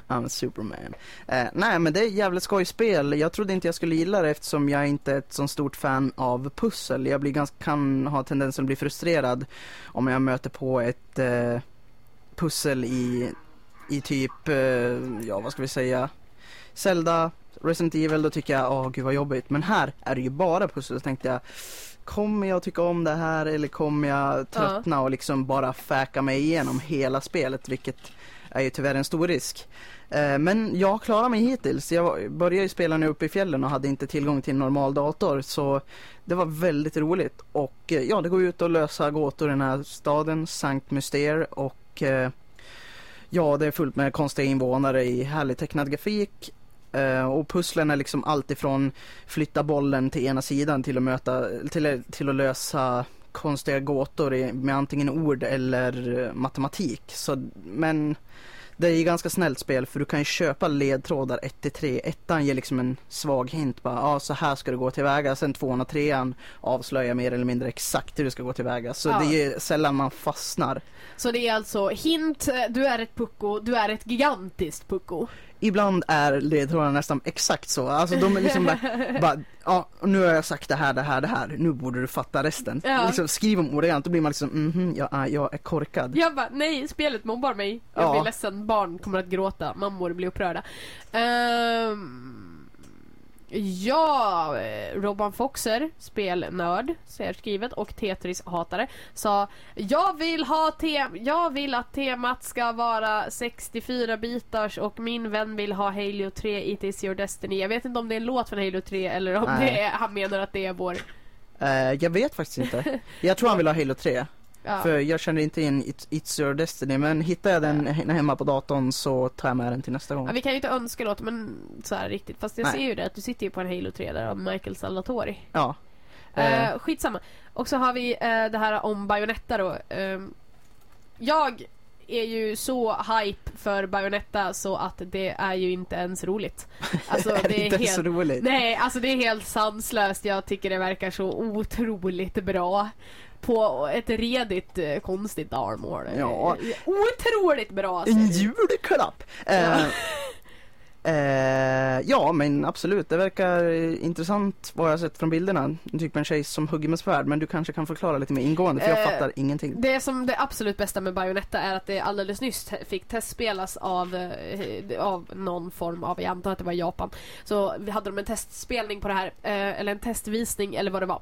I'm Superman. Eh, nej men det är jävligt skojspel. Jag trodde inte jag skulle gilla det eftersom jag inte är ett så stort fan av pussel. Jag blir ganska, kan ha tendensen att bli frustrerad om jag möter på ett eh, pussel i, i typ, eh, ja vad ska vi säga, Zelda, Resident Evil, då tycker jag, åh gud vad jobbigt. Men här är det ju bara pussel, så tänkte jag, kommer jag tycka om det här eller kommer jag tröttna och liksom bara fäka mig igenom hela spelet, vilket är ju tyvärr en stor risk. Eh, Men jag klarar mig hittills. Jag började ju spela nu uppe i fjällen och hade inte tillgång till en normal dator så det var väldigt roligt och eh, ja, det går ut att lösa gåtor i den här staden, Sankt Myster och eh, ja, det är fullt med konstiga invånare i härlig tecknad grafik och pusslen är liksom allt ifrån flytta bollen till ena sidan till att möta, till, till att lösa konstiga gåtor med antingen ord eller eh, matematik. Så, men det är ju ganska snällt spel för du kan ju köpa ledtrådar 1 till 3. Ettan ger liksom en svag hint bara, ja så här ska du gå tillväga. Sen tvåan och trean avslöjar mer eller mindre exakt hur du ska gå tillväga. Så Ja. det är sällan man fastnar. Så det är alltså hint, du är ett pucko, du är ett gigantiskt pucko. Ibland är ledtrådarna nästan exakt så. Alltså de är liksom bara, bara ja nu har jag sagt det här, det här, det här. Nu borde du fatta resten. Ja. Liksom, skriv om ordagrant, då blir man liksom, mhm, ja, ah, jag är korkad. Jag bara, nej, spelet mobbar mig. Jag Ja. blir ledsen, barn kommer att gråta, mammor blir upprörda. Ehm, ja, eh, Robban Foxer, spelnörd, ser skrivet, och Tetris-hatare, sa jag vill, ha te- jag vill att temat ska vara 64 bitars och min vän vill ha Halo 3 It is your destiny. Jag vet inte om det är en låt från Halo 3 eller om Nej. det är, han menar att det är vår... Eh, jag vet faktiskt inte. Jag tror han vill ha Halo 3. Ja. För jag känner inte in It's, It's Your Destiny men hittar jag den he- hemma på datorn så tar jag med den till nästa gång. Ja, vi kan ju inte önska låt men så här riktigt. Fast jag Nej. ser ju det att du sitter ju på en Halo 3 där av Michael Salvatori. Ja. Eh, Uh, skitsamma. Och så har vi eh, det här om Bayonetta då. Ehm, jag är ju så hype för Bayonetta så att det är ju inte ens roligt. Alltså är det är inte helt... så roligt. Nej, alltså det är helt sanslöst. Jag tycker det verkar så otroligt bra. På ett redigt eh, konstigt armor. Ja. Otroligt bra! En julklapp! Eh, eh, ja men absolut, det verkar eh, intressant vad jag sett från bilderna. Typ en tjej som hugger med svärd men du kanske kan förklara lite mer ingående för jag Eh, fattar ingenting. Det som det absolut bästa med Bayonetta är att det alldeles nyss fick testspelas av, eh, av någon form av, jag antar att det var Japan. Så vi hade de en testspelning på det här, eh, eller en testvisning eller vad det var.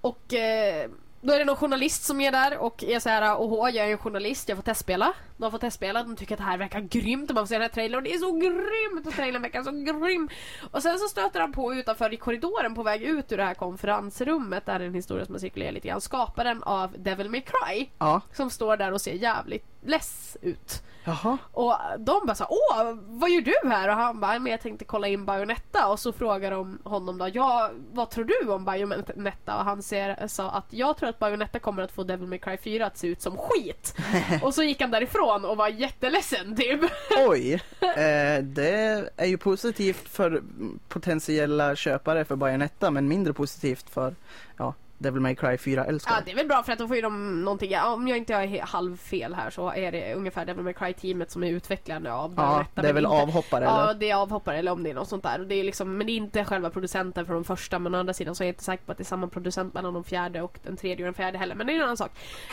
Och eh, då är det någon journalist som är där och är så här, jag är en journalist, jag får testspela. De får testspela, de tycker att det här verkar grymt. Man får se den här trailern och det är så grymt och trailern verkar så grym. Och sen så stöter han på utanför i korridoren på väg ut ur det här konferensrummet, där är en historia som har cirkulerat lite grann, skaparen av Devil May Cry. Ja, Som står där och ser jävligt less ut. jaha. Och de bara så här, åh vad gör du här? Och han bara, men jag tänkte kolla in Bayonetta och så frågar de honom då, ja vad tror du om Bayonetta? Och han ser, sa att jag tror att Bayonetta kommer att få Devil May Cry 4 att se ut som skit. och så gick han därifrån och var jätteledsen typ. Oj, eh, det är ju positivt för potentiella köpare för Bayonetta men mindre positivt för ja, Devil May Cry 4 Ja älskare. det är väl bra för att då får ju de någonting, ja, om jag inte har he- halvfel här så är det ungefär Devil May Cry teamet som är utvecklande av Ja, Bayonetta. det är väl inte- avhoppare Ja, eller? det är avhoppare eller om det är något sånt där. Och det är liksom, men det är inte själva producenten för de första. Men å andra sidan så är jag inte säker på att det är samma producent mellan de fjärde och den tredje och den fjärde heller. Men det är en annan sak.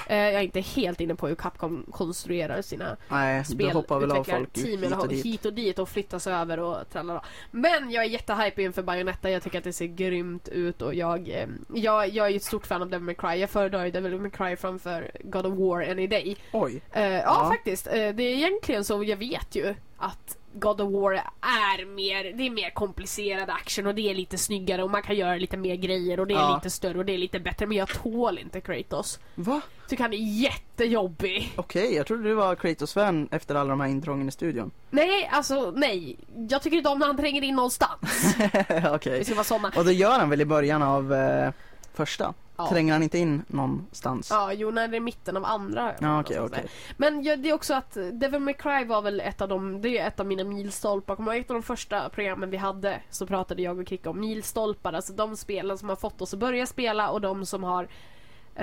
Eh, jag är inte helt inne på hur Capcom konstruerar sina Nej, då hoppar väl av folk team hit och dit. hit och dit och flyttas över och tralala. Men jag är jättehype inför Bayonetta. Jag tycker att det ser grymt ut och jag, eh, jag, jag är ju ett stort fan av Devil May Cry. Jag föredrar ju Devil May Cry framför God of War any day. Oj, Eh, ja, Ja. faktiskt. Eh, det är egentligen så, jag vet ju att God of War är mer, det är mer komplicerad action och det är lite snyggare och man kan göra lite mer grejer och det är Ja. lite större och det är lite bättre men jag tål inte Kratos. Va? Tycker han är jättejobbig. Okej, jag trodde du var Kratos-fan efter alla de här intrången i studion. Nej, alltså nej. Jag tycker inte om när han tränger in någonstans. Okej. Det ska vara såna. Och det gör han väl i början av eh, första? Ja. Tränger han inte in någonstans? Ja, jo när det är mitten av andra. Ja, okej. där. Men ja, det är också att Devil May Cry var väl ett av de, det är ett av mina milstolpar. Kommer ett av de första programmen vi hade så pratade jag och Kricka om milstolpar. Alltså de spelen som har fått oss att börja spela och de som har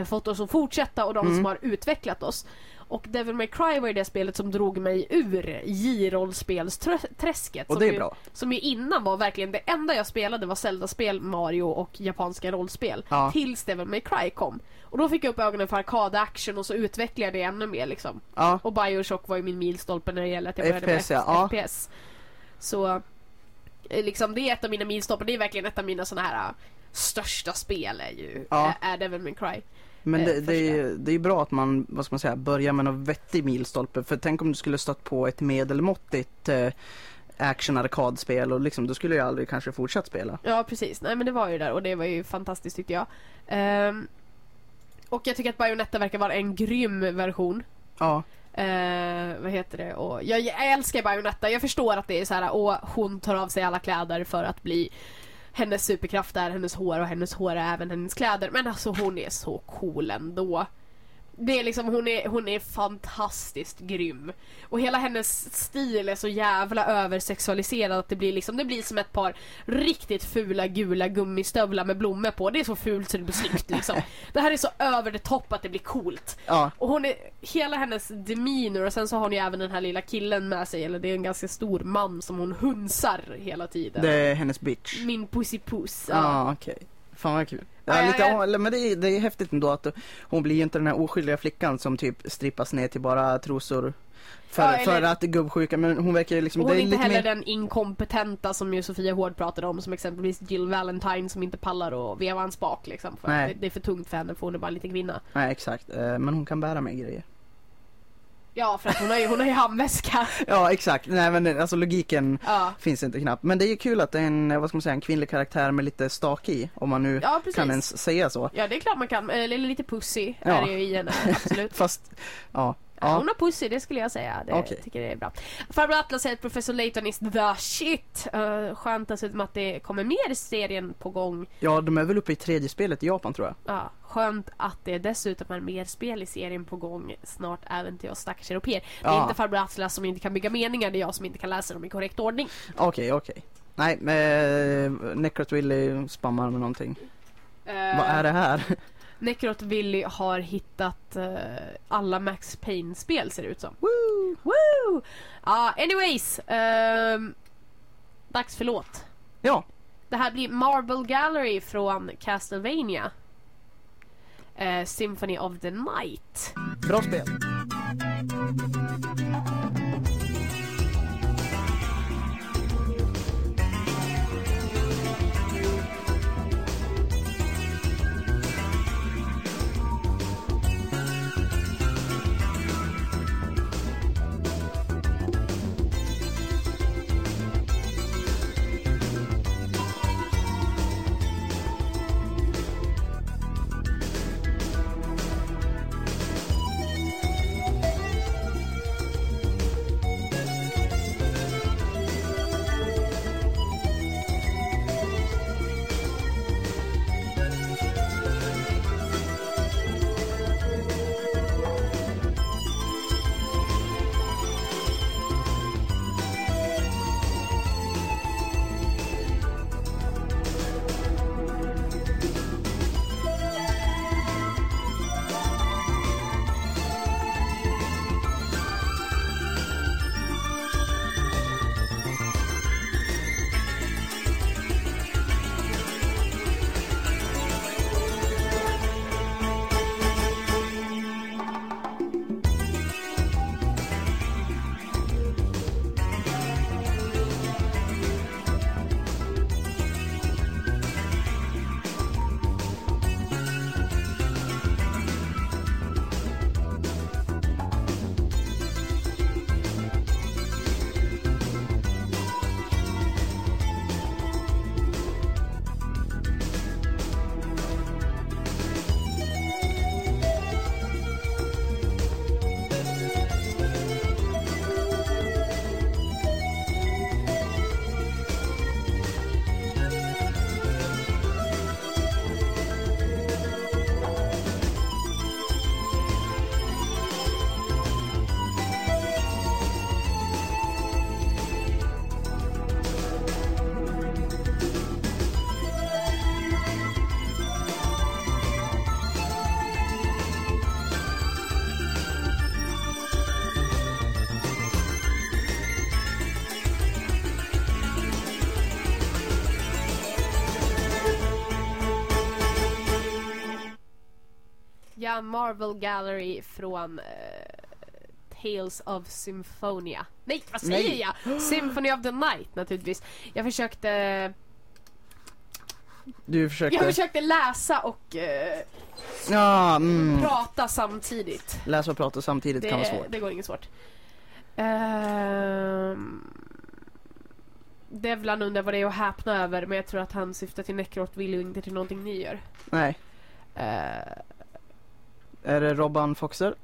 fått oss att fortsätta och de Mm. som har utvecklat oss. Och Devil May Cry var ju det spelet som drog mig ur J-rollspelsträsket. Och det är ju, bra. Som ju innan var verkligen det enda jag spelade var Zelda-spel, Mario och japanska rollspel. Ja. Tills Devil May Cry kom. Och då fick jag upp ögonen för arkad-action och så utvecklade jag det ännu mer liksom. Ja, Och Bioshock var ju min milstolpe när det gäller att jag började FPS, med ja. FPS. Så eh, liksom det är ett av mina milstolpar. Det är verkligen ett av mina såna här största spel är ju Ja. är, Devil May Cry. men eh, det, det, är, det är bra att man, vad ska man säga, börjar med någon vettig milstolpe. För tänk om du skulle stött på ett medelmåttigt eh, action arkadspel och liksom, då skulle jag aldrig kanske fortsatt spela. Ja precis, nej men det var ju där och det var ju fantastiskt tyckte jag. Ehm, och jag tycker att Bayonetta verkar vara en grym version. Ja, Eh, vad heter det? Och jag, jag älskar Bayonetta. Jag förstår att det är så här, och hon tar av sig alla kläder för att bli hennes superkraft är hennes hår och hennes hår är även hennes kläder. Men alltså hon är så cool ändå. Det är liksom, hon är, hon är fantastiskt grym. Och hela hennes stil är så jävla översexualiserad att det blir liksom, det blir som ett par riktigt fula gula gummistövlar med blommor på. Det är så fult så det blir snyggt liksom. Det här är så över the top att det blir coolt. ja, Och hon är, hela hennes demeanor och sen så har hon ju även den här lilla killen med sig, eller det är en ganska stor man som hon hunsar hela tiden. det är hennes bitch. Min pussipuss. Ja, Ja. okej. Fan vad kul. Ja, lite, men det är, det är häftigt ändå att hon blir ju inte den här oskyldiga flickan som typ strippas ner till bara trosor. För, Ja, eller- för att gubbsjuka, men hon verkar ju liksom, Och hon det är inte heller mer... den inkompetenta som ju Sofia Hård pratade om, som exempelvis Jill Valentine som inte pallar att veva en spak liksom. För det, det är för tungt för henne för hon är bara en liten kvinna. Nej exakt, eh, men hon kan bära med grejer. Ja, för att hon har ju, hon har ju handväska. Ja exakt, nej men alltså logiken Ja, finns inte knappt. Men det är ju kul att det är en, vad ska man säga, en kvinnlig karaktär med lite stak i, om man nu ja kan ens säga så. Ja, det är klart man kan. Eller lite pussy Ja. är det ju i henne, absolut. Fast, ja. Ja. Hon har pussy, det skulle jag säga. Det Okej. tycker jag är bra. Farbror Atlas säger att Professor Layton is the shit. Uh, skönt dessutom att det kommer mer serien på gång. Ja, de är väl uppe i tredje spelet i Japan tror jag. Ja, skönt att det dessutom är mer spel i serien på gång snart även till oss stackars europeer. Det är Ja. inte farbror Atlas som inte kan bygga meningar, det är jag som inte kan läsa dem i korrekt ordning. Okej, okej. Nej, eh, Necrot Willy spammar med någonting. Uh, Vad är det här? Necrot Willy har hittat eh, alla Max Payne-spel ser det ut som. Woo! Woo! Ja, anyways. ehm, dags för låt. Ja, Det här blir Marble Gallery från Castlevania. Eh, Symphony of the Night. bra spel. Ja, Marvel Gallery från eh, Tales of Symphonia. Nej, vad säger Nej. jag? Symphony of the Night naturligtvis. Jag försökte, Du försökte... jag försökte läsa och eh, Ja, mm. prata samtidigt. Läsa och prata samtidigt kan vara Det, svårt. det går inget svårt. Ehm, Devlan undrar vad det är att häpna över men jag tror att han syftar till Necrot vill inte till någonting ni gör. Nej. Eh, Är det Robban Foxer?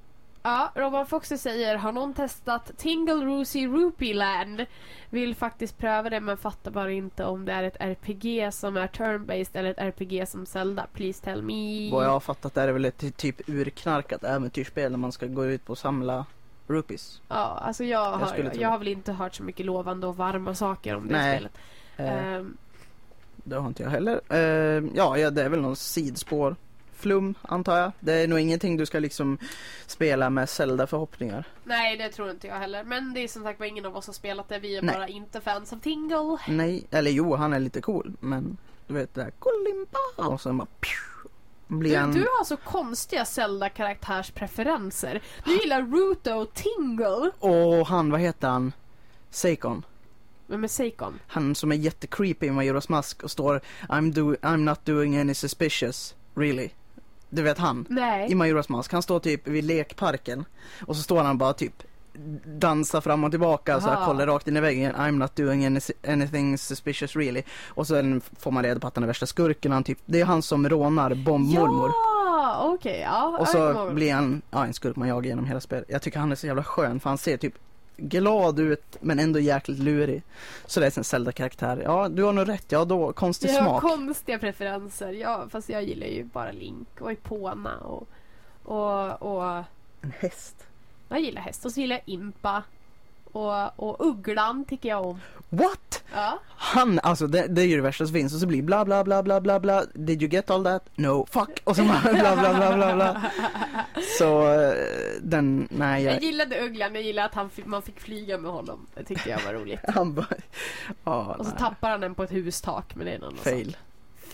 Ja, Robban Foxer säger Har någon testat Tingle Roosie Rupee Land? Vill faktiskt pröva det men fattar bara inte om det är ett RPG som är turn-based eller ett RPG som Zelda. Please tell me. Vad jag har fattat är det väl ett ty- typ urknarkat äventyrsspel där man ska gå ut och samla rupees. Ja, alltså jag har, jag, det. har väl inte hört så mycket lovande och varma saker om det Nej. spelet. Eh, Ehm, Det har inte jag heller. Eh, ja, ja, det är väl någon sidspår. Flum, antar jag. Det är nog ingenting du ska liksom spela med Zelda-förhoppningar. nej, det tror inte jag heller. Men det är som sagt var ingen av oss har spelat det. Vi är Nej. bara inte fans av Tingle. Nej, eller jo, han är lite cool. Men du vet det där Kolimpa och sen bara pju, blir Du, han... du har så konstiga Zelda-karaktärspreferenser. Du gillar Ruto och Tingle. Och han, vad heter han? Seikon. Men med Seikon. Han som är jättecreepy i Majoras mask och står I'm, do I'm not doing any suspicious, really. Du vet han? Nej. I Majoras mask. Han står typ vid lekparken. Och så står han bara typ dansar fram och tillbaka så här, Aha. kollar rakt in i väggen. I'm not doing any, anything suspicious really. Och sen får man reda på att han är värsta skurken. Han typ, det är han som rånar bombmormor. Ja, okej. ja. Och så blir han ja, en skurk man jagar genom hela spelet. Jag tycker han är så jävla skön för han ser typ glad ut men ändå jäkligt lurig. Så det är en Zelda-karaktär. Ja, du har nog rätt. Ja, då konstig Jag har smak. konstiga preferenser. Ja, fast jag gillar ju bara Link och Epona och, och, och En häst. jag gillar häst. Och så gillar jag Impa. Och, och Ugglan tycker jag om. What? Ja. Han, alltså det, det är ju det värsta som finns och så blir bla bla bla bla bla bla Did you get all that? No, fuck! Och så bara bla bla bla bla bla Så eh, den, nej Jag jag, gillade Ugglan. Jag gillade att han fick, man fick flyga med honom. Det tyckte jag var roligt. han bara, ja Och så nej. tappar han den på ett hustak. Är någon annan Fail, sak.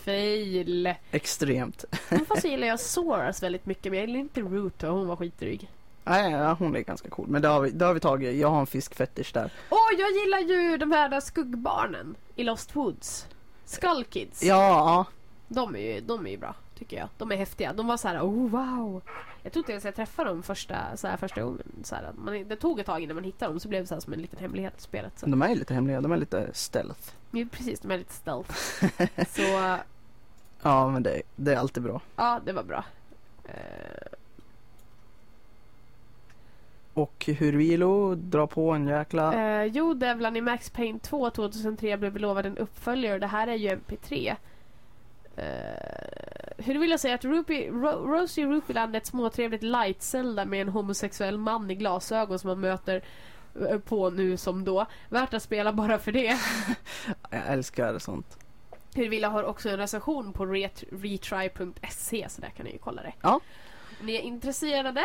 Fail. extremt fast så gillar jag Soras väldigt mycket. Men jag gillar inte Ruto. Hon var skitdryg. Nej, ja, hon är ganska cool men det har vi, det har vi tagit, jag har en fiskfetisch där Åh, jag gillar ju de här där skuggbarnen i Lost Woods. Skull Kids. Ja, ja, De är ju de är ju bra, tycker jag. De är häftiga. De var så här, oh wow. Jag tror inte ens jag träffade dem första, så här, första gången. Så här, man, det tog ett tag innan man hittade dem, så blev det så här som en liten hemlighet i spelet. Så. de är lite hemliga, de är lite stealth Ja, precis, de är lite stealth. så Ja men det, det är alltid bra ja, det var bra. Eh, Och Hurvilo drar på en jäkla eh, jo, Devlan i Max Payne 2 2003 blev lovad en uppföljare. Det här är ju MP3. Uh, hur vill jag säga att Ruby, Ro, Rosie Rupiland är ett småtrevligt light-Zelda med en homosexuell man i glasögon som man möter eh, på nu som då. Värt att spela bara för det. Jag älskar sånt Hurvilla har också en recension på ret- retry.se så där kan ni ju kolla det. Ja. Om ni är intresserade?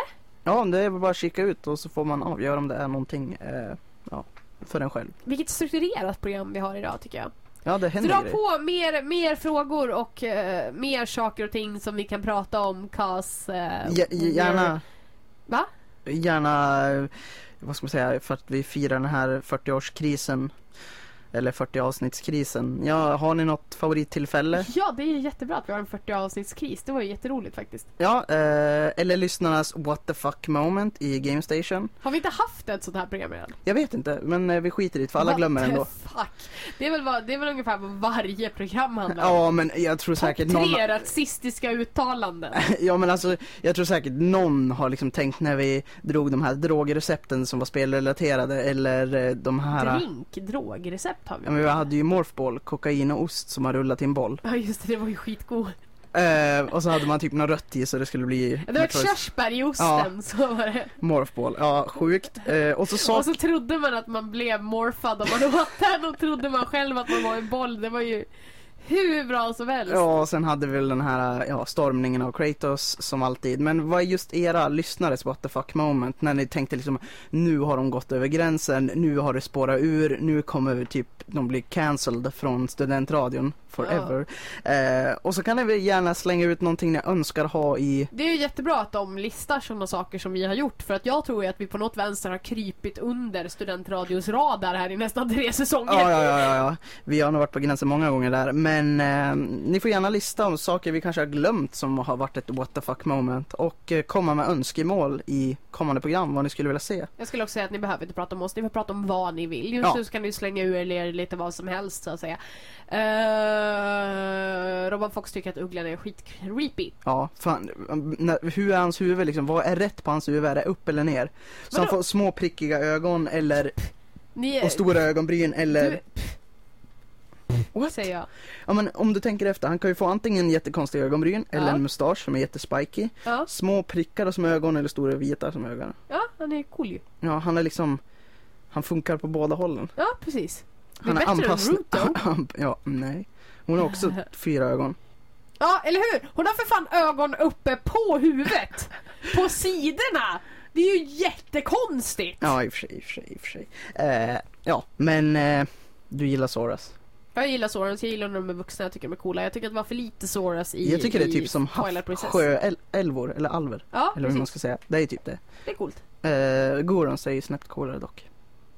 Ja, det är bara att kika ut och så får man avgöra om det är någonting eh, ja, för en själv. Vilket strukturerat program vi har idag tycker jag. Ja, det händer Dra grejer. på mer, mer frågor och eh, mer saker och ting som vi kan prata om. Cause, eh, G- gärna, Va? gärna, vad ska man säga, för att vi firar den här 40-årskrisen. Eller 40 avsnittskrisen. Ja, har ni något favorittillfälle? Ja, det är jättebra att vi har en 40 avsnittskris. Det var ju jätteroligt faktiskt. Ja, eh, eller lyssnarnas what the fuck moment i Game Station. Har vi inte haft ett sånt här program redan? Jag vet inte, men eh, vi skiter i det för alla What glömmer the ändå. Fuck. Det är väl, vad, det är väl ungefär vad varje program handlar om. Ja, men jag tror säkert Topp någon... tre rasistiska uttalanden. Ja men alltså jag tror säkert någon har liksom tänkt när vi drog de här drogrecepten som var spelrelaterade eller eh, de här Drink, drogrecept har vi. Ja men vi hade ju morphball, kokain och ost som har rullat i en boll. Ja just det, det var ju skitgod. Eh, och så hade man typ något rött i så det skulle bli Det var ett körsbär i osten, så var det. morphball. Ja, sjukt. Eh, och så sa Och så trodde man att man blev morfad om man åt den och trodde man själv att man var en boll. Det var ju hur bra som helst. Ja, och sen hade vi väl den här ja, stormningen av Kratos som alltid. Men vad är just era lyssnares what the fuck moment? När ni tänkte liksom nu har de gått över gränsen, nu har det spårat ur, nu kommer vi typ de bli cancelled från studentradion forever. Eh, och så kan ni väl gärna slänga ut någonting ni önskar ha i Det är ju jättebra att de listar sådana saker som vi har gjort för att jag tror ju att vi på något vänster har krypit under studentradios radar här i nästan tre säsonger. Ja, ja, ja, ja, ja. Vi har nog varit på gränsen många gånger där. Men eh, ni får gärna lista om saker vi kanske har glömt som har varit ett what the fuck moment. Och eh, komma med önskemål i kommande program, vad ni skulle vilja se. Jag skulle också säga att ni behöver inte prata om oss, ni får prata om vad ni vill. Just Ja. nu så kan ni slänga ur er lite vad som helst så att säga. Uh, Robban Fox tycker att ugglan är skitcreepy. Ja, fan. När, hur är hans huvud liksom? Vad är rätt på hans huvud? Är det upp eller ner? Så han Vadå? får små prickiga ögon eller, Ni och stora ögonbryn eller... Du, What? säger jag. Ja men om du tänker efter, han kan ju få antingen jättekonstiga ögonbryn eller Ja. en mustasch som är jättespiky. Ja, Små prickar som ögon eller stora vita som ögon. ja han är cool ju. Ja, han är liksom, han funkar på båda hållen. Ja, precis. Det är Han är bättre än anpassad. Ruto. ja, nej. Hon har också fyra ögon. Ja, eller hur? Hon har för fan ögon uppe på huvudet. på sidorna. Det är ju jättekonstigt. Ja, i och för sig, i och för sig, i och för sig. Eh, ja, men eh, du gillar Soras. Jag gillar Soras, jag gillar när de är vuxna, jag tycker de är coola. Jag tycker att det var för lite Soras i Jag tycker det är typ som sjöälvor, eller alver. Ja, Eller hur man ska säga. Det är typ det. Det är coolt. Eh, Gorons är ju snabbt coolare dock.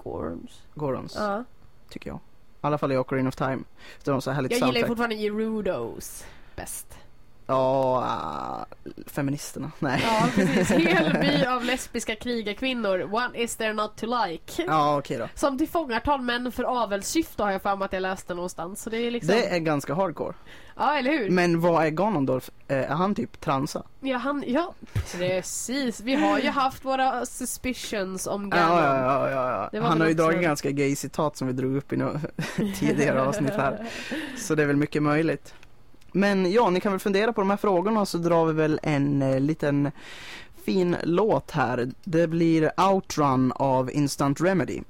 Gorms. Gorons, Ja. tycker jag. Alla fall i Ocarina of Time. De har så härligt Jag gillar ju soundtrack. fortfarande Gerudos bäst. Ja, ah, feministerna. Nej. Ja, precis. Hel by av lesbiska krigarkvinnor. One is there not to like. Ja, okej då. Som tillfångatar män för avelssyfte har jag för mig att jag läste någonstans. Så det är liksom... Det är ganska hardcore. Ja, eller hur? Men vad är Ganondorf? Eh, Är han typ transa? Ja, han... Ja, precis. Vi har ju haft våra suspicions om Ganon. ja, ja, ja, ja. Han har ju dragit ganska gay citat som vi drog upp i något tidigare avsnitt här. Så det är väl mycket möjligt. Men ja, ni kan väl fundera på de här frågorna så drar vi väl en eh, liten fin låt här. Det blir Outrun av Instant Remedy.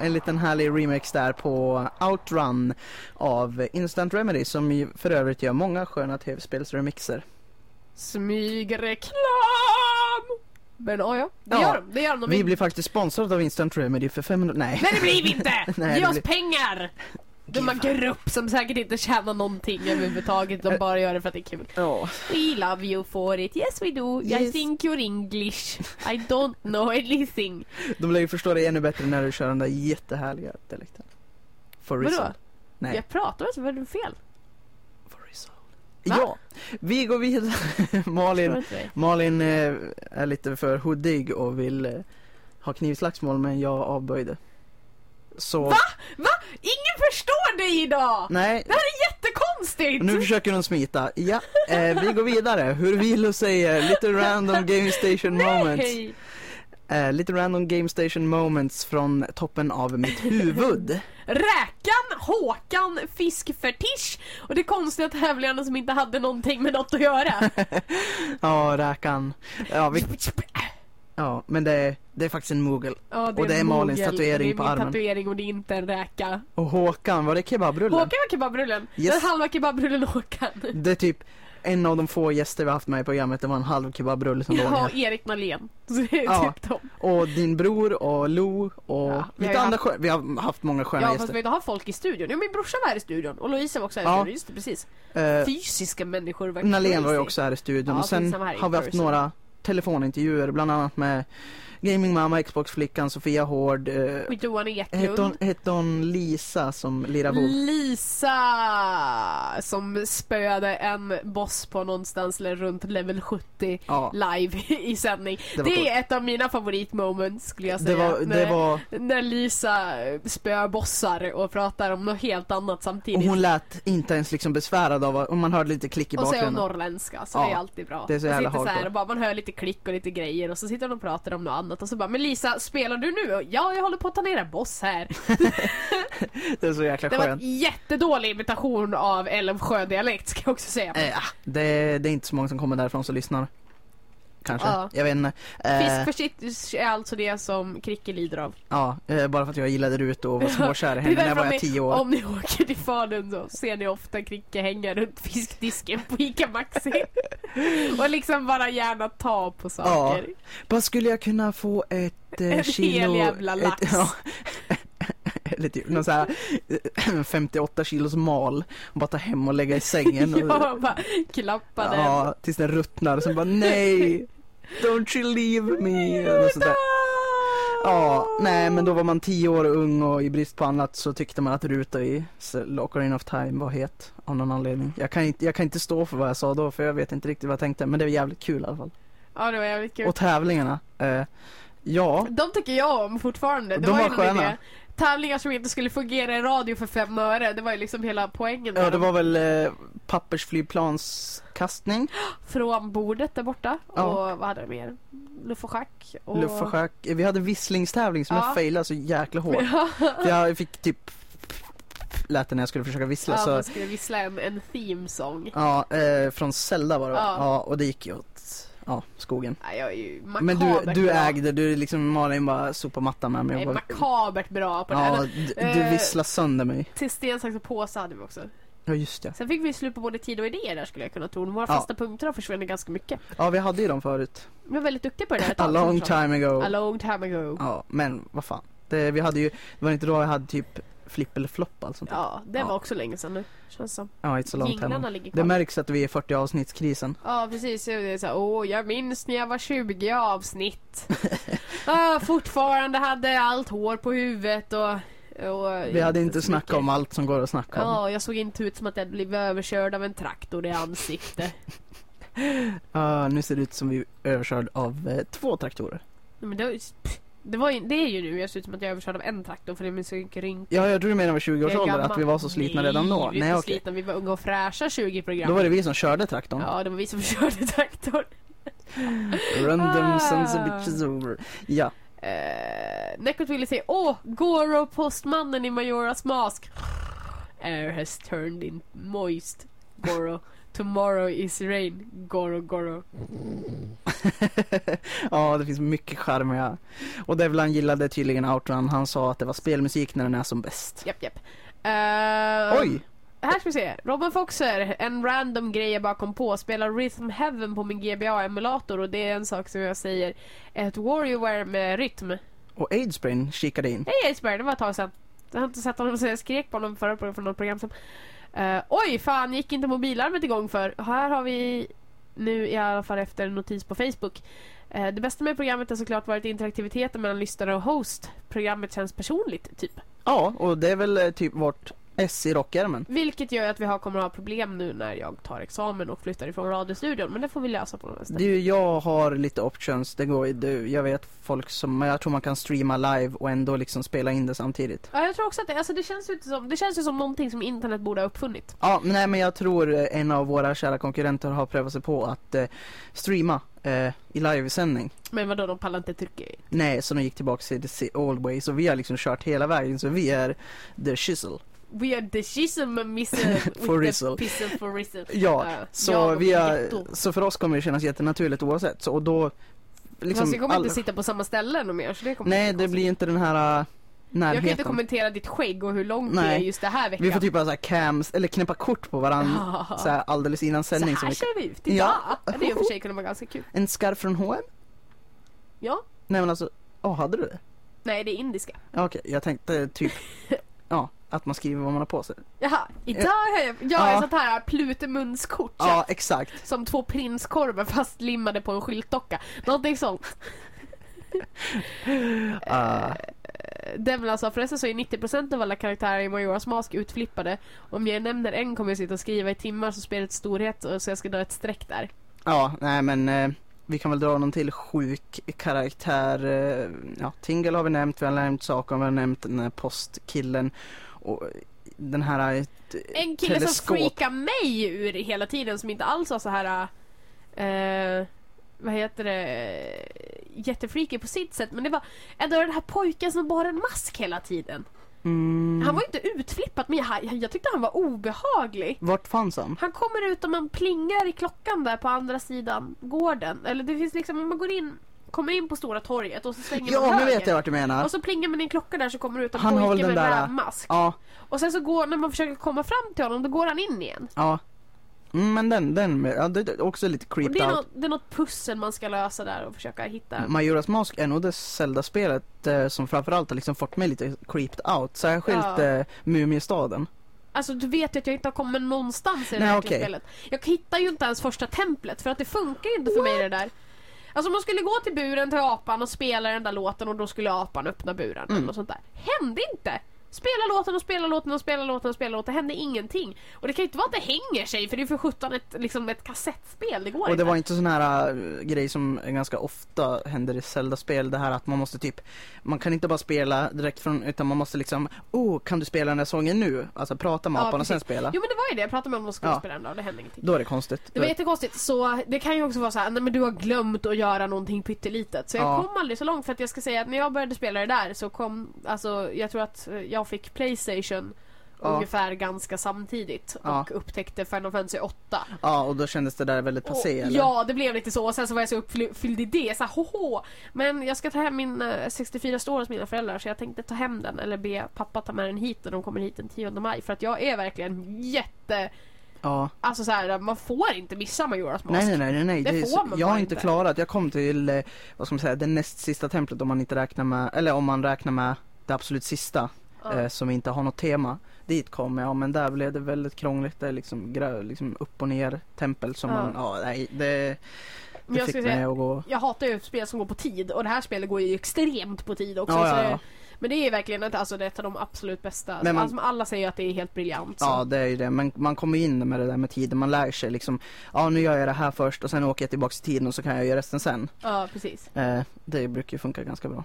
En liten härlig remix där på Outrun av Instant Remedy som ju för övrigt gör många sköna tv-spelsremixer. Smygreklam! Men ja, ja. Det Ja, gör de. Det gör de. Vi blir faktiskt sponsrade av Instant Remedy för 500... Nej. Nej det blir vi inte! Nej, Ge oss blir- pengar! Dumma grupp som säkert inte tjänar någonting överhuvudtaget, de bara gör det för att det är kul. Ja. We love you for it, yes we do. I Yes. think you're English. I don't know anything. De lär ju förstå det ännu bättre när du kör den där jättehärliga dialekten. For Vadå? Nej. Jag pratar alltså, vad är det fel? For. Va? Ja, vi går vidare. Malin, dig. Malin eh, är lite för hoodig och vill eh, ha knivslagsmål men jag avböjde. Så... Va? Va? Ingen förstår dig idag! Nej, Det här är jättekonstigt! nu försöker hon smita. Ja, eh, vi går vidare. Hur vill du säga? Lite random game station moments. Eh, lite random game station moments från toppen av mitt huvud. Räkan, Håkan, fiskfetisch och det konstiga tävlingarna som inte hade någonting med något att göra. Ja, räkan. Ja, vi, ja men det är, det är faktiskt en mogel. Ja, Och det är en Malins tatuering på Det är min armen. tatuering och det är inte en räka. Och Håkan, var det kebabrullen? Håkan var kebabrullen. Yes. Den halva kebabrullen Håkan. Det är typ en av de få gäster vi haft med i programmet, det var en halv kebabrulle som låg Ja, här. Erik Nalén. Så det är Ja. typ dem. Och din bror och Lo och Ja, lite andra haft- Vi har haft många sköna Ja, fast gäster. vi har folk i studion. Ja, min brorsa var här i studion och Louisa var också här i Ja. studion. Just det, precis. Eh, Fysiska människor Nalén var ju också här i studion Ja, och sen har vi haft person. några telefonintervjuer bland annat med Gamingmamma, Xbox-flickan, Sofia Hård. Eh, Och Johan hette, Eklund. hon, hette hon Lisa som lirar WoW? Lisa som spöade en boss på någonstans runt level 70 Ja, live i sändning. Det Det, var är ett av mina favoritmoments skulle jag det säga. var, det när, var, när Lisa spöar bossar och pratar om något helt annat och samtidigt. hon lät inte ens liksom besvärad av och man hörde lite klick i och så är hon bakgrunden. norrländska, så Ja, det är alltid bra. det är så Man jävla hardcore. och man hör lite klick och lite grejer och så sitter hon och pratar om något annat och så bara Men Lisa, spelar du nu? Och, Ja, jag håller på att ta ner en boss här. Det är så jäkla Det var en skönt. jättedålig imitation av Älvsjö-dialekt ska jag också säga. Eh, det, det är inte så många som kommer därifrån som lyssnar. Kanske, Ja. jag vet inte. Eh, Fiskförsitt är alltså det som Kricke lider av. ja, eh, bara för att jag gillade Rut och var småkär i henne när jag var om tio år. om ni åker till Falun så ser ni ofta Kricke hänga runt fiskdisken på ICA Maxi. och liksom bara gärna ta på saker. Bara skulle jag kunna få ett eh, En kilo... hel jävla ett- lax. ja. Eller typ någon så här eh, 58 kilos mal och bara ta hem och lägga i sängen. Och, Ja, bara klappa den. ja, tills den ruttnar och sen bara nej, don't you leave me. Och sånt där. Ja, nej men då var man tio år och ung och i brist på annat så tyckte man att Ruta i Ocarina of Time var het av någon anledning. Jag kan, inte, jag kan inte stå för vad jag sa då för jag vet inte riktigt vad jag tänkte men det var jävligt kul i alla fall. Ja, det var jävligt kul. Och tävlingarna, eh, ja, De tycker jag om fortfarande. Det De var var sköna. Tävlingar som inte skulle fungera i radio för fem öre. Det var ju liksom hela poängen ja det var väl eh, pappersflygplanskastning, Från bordet där borta. Ja. Och vad hade de mer? Luff och schack. Och... luff och schack. Vi hade visslingstävling som Ja. jag failade så jäkla hårt. Ja, jag fick typ lät det när jag skulle försöka vissla ja så man skulle vissla en, en theme song. Ja, eh, från Zelda var det? Ja. Ja, och det gick ju åt ja, skogen. Nej, jag är ju Men du, du bra. ägde, du liksom Malin bara sopa mattan med mig. Jag är bara- makabert bra på det Ja, du, du Eh, visslade sönder mig. Till sten, sax och påse hade vi också. Ja, just det. Sen fick vi slut på både tid och idéer där skulle jag kunna tro. Våra Ja. fasta punkter har försvunnit ganska mycket. Ja, vi hade ju dem förut. Vi var väldigt duktiga på det där A long time ago. A long time ago. Ja, men vad fan. Det, vi hade ju, det var inte då jag hade typ flipp eller flopp allt sånt där. Ja, det Ja. var också länge sedan nu. Känns som. Ja, it's a long time. Jinglarna Det märks att vi är 40 avsnittskrisen. Ja precis, det är så här, åh jag minns när jag var 20 avsnitt. ah, fortfarande hade allt hår på huvudet och... och Vi hade inte så snackat om allt som går att snacka om. Ja, jag såg inte ut som att jag blivit överkörd av en traktor i ansiktet. Ja, nu ser det ut som vi är överkörd av eh, två traktorer. Men det, var ju- pff, det, var ju, det är ju nu jag ser ut som att jag är överkörd av en traktor för det är min rynkor. Ja, jag tror du menar Jag 20 års ålder att vi var så slitna redan då. Nej, vi var Nej, okej. slitna, vi var unga och fräscha 20 program. Då var det vi som körde traktorn. Ja, det var vi som körde traktorn. Them Ah. sons of bitches over. Ja. Eh, Nekot ville säga Åh, Goro postmannen i Majoras mask. Air has turned in moist. Goro. Tomorrow is rain. Goro, Goro. ja, det finns mycket charmiga. Och Devlan gillade tydligen Outrun. Han sa att det var spelmusik när den är som bäst. Japp, japp. Eh, Oj! Här ska vi se. Robin Foxer, en random grej jag bara kom på. Spelar Rhythm Heaven på min GBA-emulator och det är en sak som jag säger. Ett Warriorware med rytm. Och Aidsbrain kikade in. Hej Aceberg, det var ett tag sedan. Jag har inte sett honom så jag skrek på honom förra på för något program sen. Uh, oj, fan gick inte mobilarmet igång för? Här har vi nu i alla fall efter en notis på Facebook. Uh, det bästa med programmet har såklart varit interaktiviteten mellan lyssnare och host. Programmet känns personligt, typ. Ja, och det är väl eh, typ vårt S i rockärmen. Vilket gör att vi har, kommer att ha problem nu när jag tar examen och flyttar ifrån radiostudion. Men det får vi lösa på något vänster. Du, jag har lite options. Det går du, jag vet folk som, jag tror man kan streama live och ändå liksom spela in det samtidigt. Ja, jag tror också att det, alltså det känns ju som, det känns ju som någonting som internet borde ha uppfunnit. Ja, men nej men jag tror eh, en av våra kära konkurrenter har prövat sig på att eh, streama eh, i livesändning. Men vadå, de pallar inte trycka Nej, så de gick tillbaka till the old way. Så vi har liksom kört hela vägen. Så vi är the shizzle. We shizzle missile with For rizzle. for rizzle. Ja, Ja, så, och vi getto. så för oss kommer det kännas jättenaturligt oavsett. Så, och då, liksom, Fast vi kommer all- inte sitta på samma ställe något mer så det kommer Nej, det blir inte den här uh, Jag kan närheten. inte kommentera ditt skägg och hur långt det Nej. är just det här veckan. vi får typ ha så här cams, eller knäppa kort på varandra så här alldeles innan Så sändning. här som vi, ut, titta! Ja. Det är i och för sig kunde vara ganska kul. en scarf från H&M? Ja. Nej men alltså, åh hade du det? Nej, det är indiska. Okej, jag tänkte typ, ja, att man skriver vad man har på sig. Jaha, idag har jag, jag har Ja. sånt här plutemunskort. Ja, exakt. Som två prinskorvar fast limmade på en skyltdocka. Någonting sånt. Uh, Devil alltså, förresten så är 90% av alla karaktärer i Majoras Mask utflippade. Om jag nämner en kommer jag sitta och skriva i timmar så spelets storhet och så jag ska dra ett streck där. ja, nej men eh, vi kan väl dra någon till sjuk karaktär. Eh, ja, Tingle har vi nämnt, vi har nämnt Sakon, vi har nämnt den här postkillen. Och den här eh, En kille som teleskop. freakar mig ur hela tiden som inte alls var så här. Eh, vad heter det? Jättefreaky på sitt sätt. Men det var ändå den här pojken som bar en mask hela tiden. Mm, Han var inte utflippad men jag, jag tyckte han var obehaglig. Vart fanns han? Han kommer ut och man plingar i klockan där på andra sidan gården. Eller det finns liksom, man går in, kommer in på Stora torget och så svänger Ja, man nu höger. vet jag vart du menar. Och så plingar man i en klocka där så kommer det ut en Han pojke med där- rävmask. Ja, Och sen så går, när man försöker komma fram till honom, då går han in igen. ja. Mm, men den, den, ja, det är också lite creeped det, är out. något, det är något pussel man ska lösa där och försöka hitta. Majoras Mask är nog det Zelda-spelet eh, som framförallt har liksom fått mig lite creeped out. Särskilt Ja. eh, Mumiestaden. Alltså du vet ju att jag inte har kommit någonstans i det här okej. spelet. Jag hittar ju inte ens första templet för att det funkar ju inte för mig det där. Alltså man skulle gå till buren till apan och spela den där låten och då skulle apan öppna buren Mm. och sånt där. Hände inte! Spela låten och spela låten och spela låten och spela låten. Det hände ingenting. Och det kan ju inte vara att det hänger sig för det är för sjutton ett, liksom ett kassettspel. Det går Och inte. det var inte sån här uh, grej som ganska ofta händer i Zelda-spel. Det här att man måste typ, man kan inte bara spela direkt från, utan man måste liksom, oh kan du spela den här sången nu? Alltså prata med Ja, apan och sen spela. Jo men det var ju det jag pratade med om de skulle Ja. spela den och det hände ingenting. Då är det konstigt. Det var jättekonstigt. Så det kan ju också vara så här, nej men du har glömt att göra någonting pyttelitet. Så jag Ja. kom aldrig så långt för att jag ska säga att när jag började spela det där så kom, alltså jag tror att eh, jag fick Playstation Ja. ungefär ganska samtidigt Ja. och upptäckte Final Fantasy 8. Ja, och då kändes det där väldigt passé Och, eller? ja, det blev lite så. Och sen så var jag så uppfylld i det. Så här, hoho. Men jag ska ta hem min eh, 64 står hos mina föräldrar så jag tänkte ta hem den eller be pappa ta med den hit när de kommer hit den 10 maj. För att jag är verkligen jätte... Ja. Alltså så här, man får inte missa Majoras Mask. Nej nej nej nej. Det är får man Jag har inte klarat, jag kom till, eh, vad ska man säga, det näst sista templet om man inte räknar med, eller om man räknar med det absolut sista. Eh, som inte har något tema. Dit kom jag, men där blev det väldigt krångligt. Det är liksom, grö, liksom upp och ner tempel som man, ja nej det, det jag fick säga, att gå. jag hatar ju spel som går på tid och det här spelet går ju extremt på tid också. Ja, ja, ja. men det är verkligen ett, alltså, det är ett av de absolut bästa. Men man- alltså, alla säger att det är helt briljant. så- Ja det är ju det, men man kommer in med det där med tiden, man lär sig liksom, ja nu gör jag det här först och sen åker jag tillbaks i tiden och så kan jag göra resten sen. ja precis. Eh, det brukar ju funka ganska bra.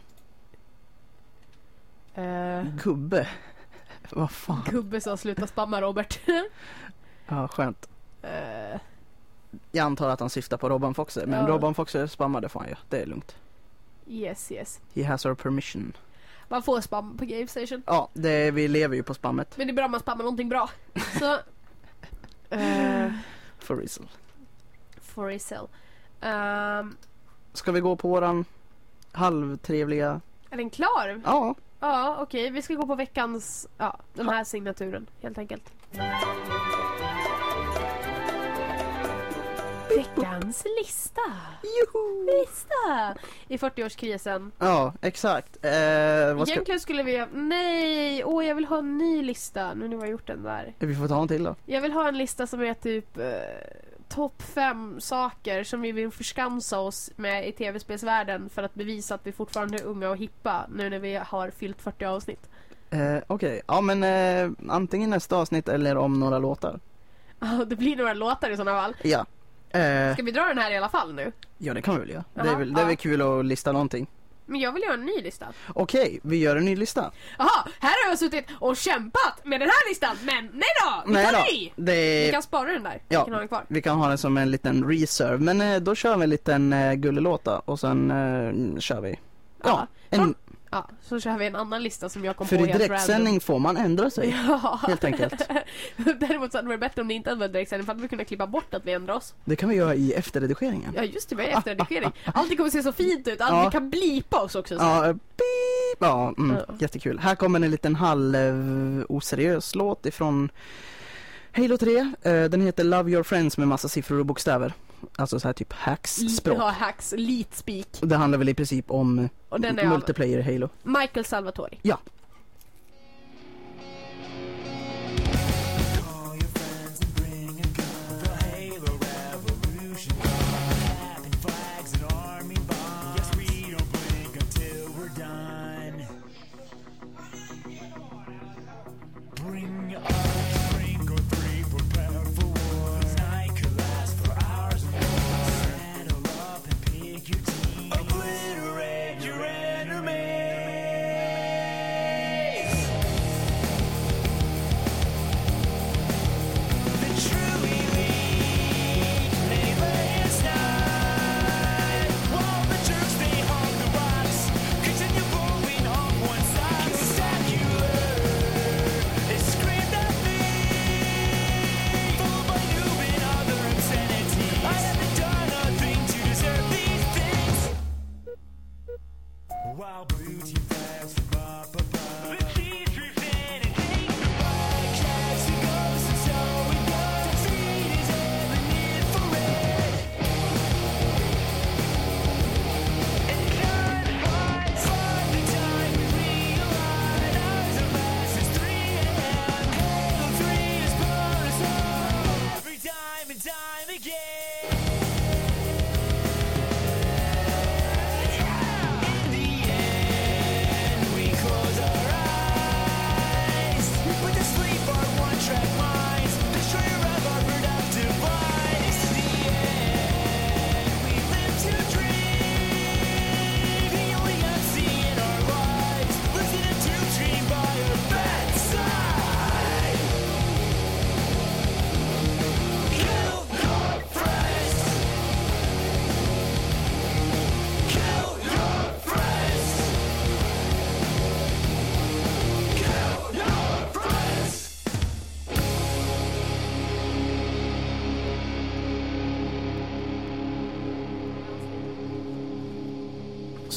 Uh, Gubbe, vad fan, gubbe sa sluta spamma Robert. ja skönt. Eh, Jag antar att han syftar på Robban Foxer, men Ja. Robban Foxer spammade han ju, det är lugnt. yes yes. He has our permission. Man får spam på Game Station. Ja, det, vi lever ju på spammet. Men det är bra om man spammar någonting bra. Så, Uh, For reason. for Isel. Um, Ska vi gå på våran halvtrevliga... är den klar? Ja, Ja, okej. Vi ska gå på veckans, ja, den här signaturen helt enkelt. Veckans lista. Lista! I 40-årskrisen. ja exakt. Eh, ska... Egentligen skulle vi... Nej! Åh, jag vill ha en ny lista. Nu när vi har gjort den där. Vi får ta en till då. Jag vill ha en lista som är typ eh, topp fem saker som vi vill förskansa oss med i tv-spelsvärlden för att bevisa att vi fortfarande är unga och hippa nu när vi har fyllt 40 avsnitt. Eh, Okej, ja men eh, antingen nästa avsnitt eller om några låtar. Ja, det blir några låtar i sådana fall. Ja. Eh, Ska vi dra den här i alla fall nu? ja det kan vi väl göra. Det är väl, det är ja. väl kul att lista någonting. Men jag vill göra en ny lista. Okej, vi gör en ny lista. Jaha, här har jag suttit och kämpat med den här listan, men nej då! Vi Nej tar då, ny! det Vi kan spara den där. Ja. Vi kan ha den kvar. Vi kan ha den som en liten reserve, men eh, då kör vi en liten eh, gullig då och sen eh, kör vi. Ja, en, ja, så kör vi en annan lista som jag kom för på i helt direktsändning får man ändra sig. Ja. helt enkelt. Däremot så hade det varit bättre om det inte varit direktsändning för att vi kunde klippa bort att vi ändrar oss. Det kan vi göra i efterredigeringen. Ja just det, vi efterredigering. Allting kommer se så fint ut, allt Ja. vi kan blipa oss också. Så. Ja, eh, beep, ja, mm, Ja. jättekul. Här kommer en liten halv oseriös låt ifrån Halo 3. Eh, den heter Love Your Friends med massa siffror och bokstäver. Alltså så här typ hacks-språk. Ja, hacks, leet speak. Det handlar väl i princip om multiplayer Halo. Michael Salvatori. Ja.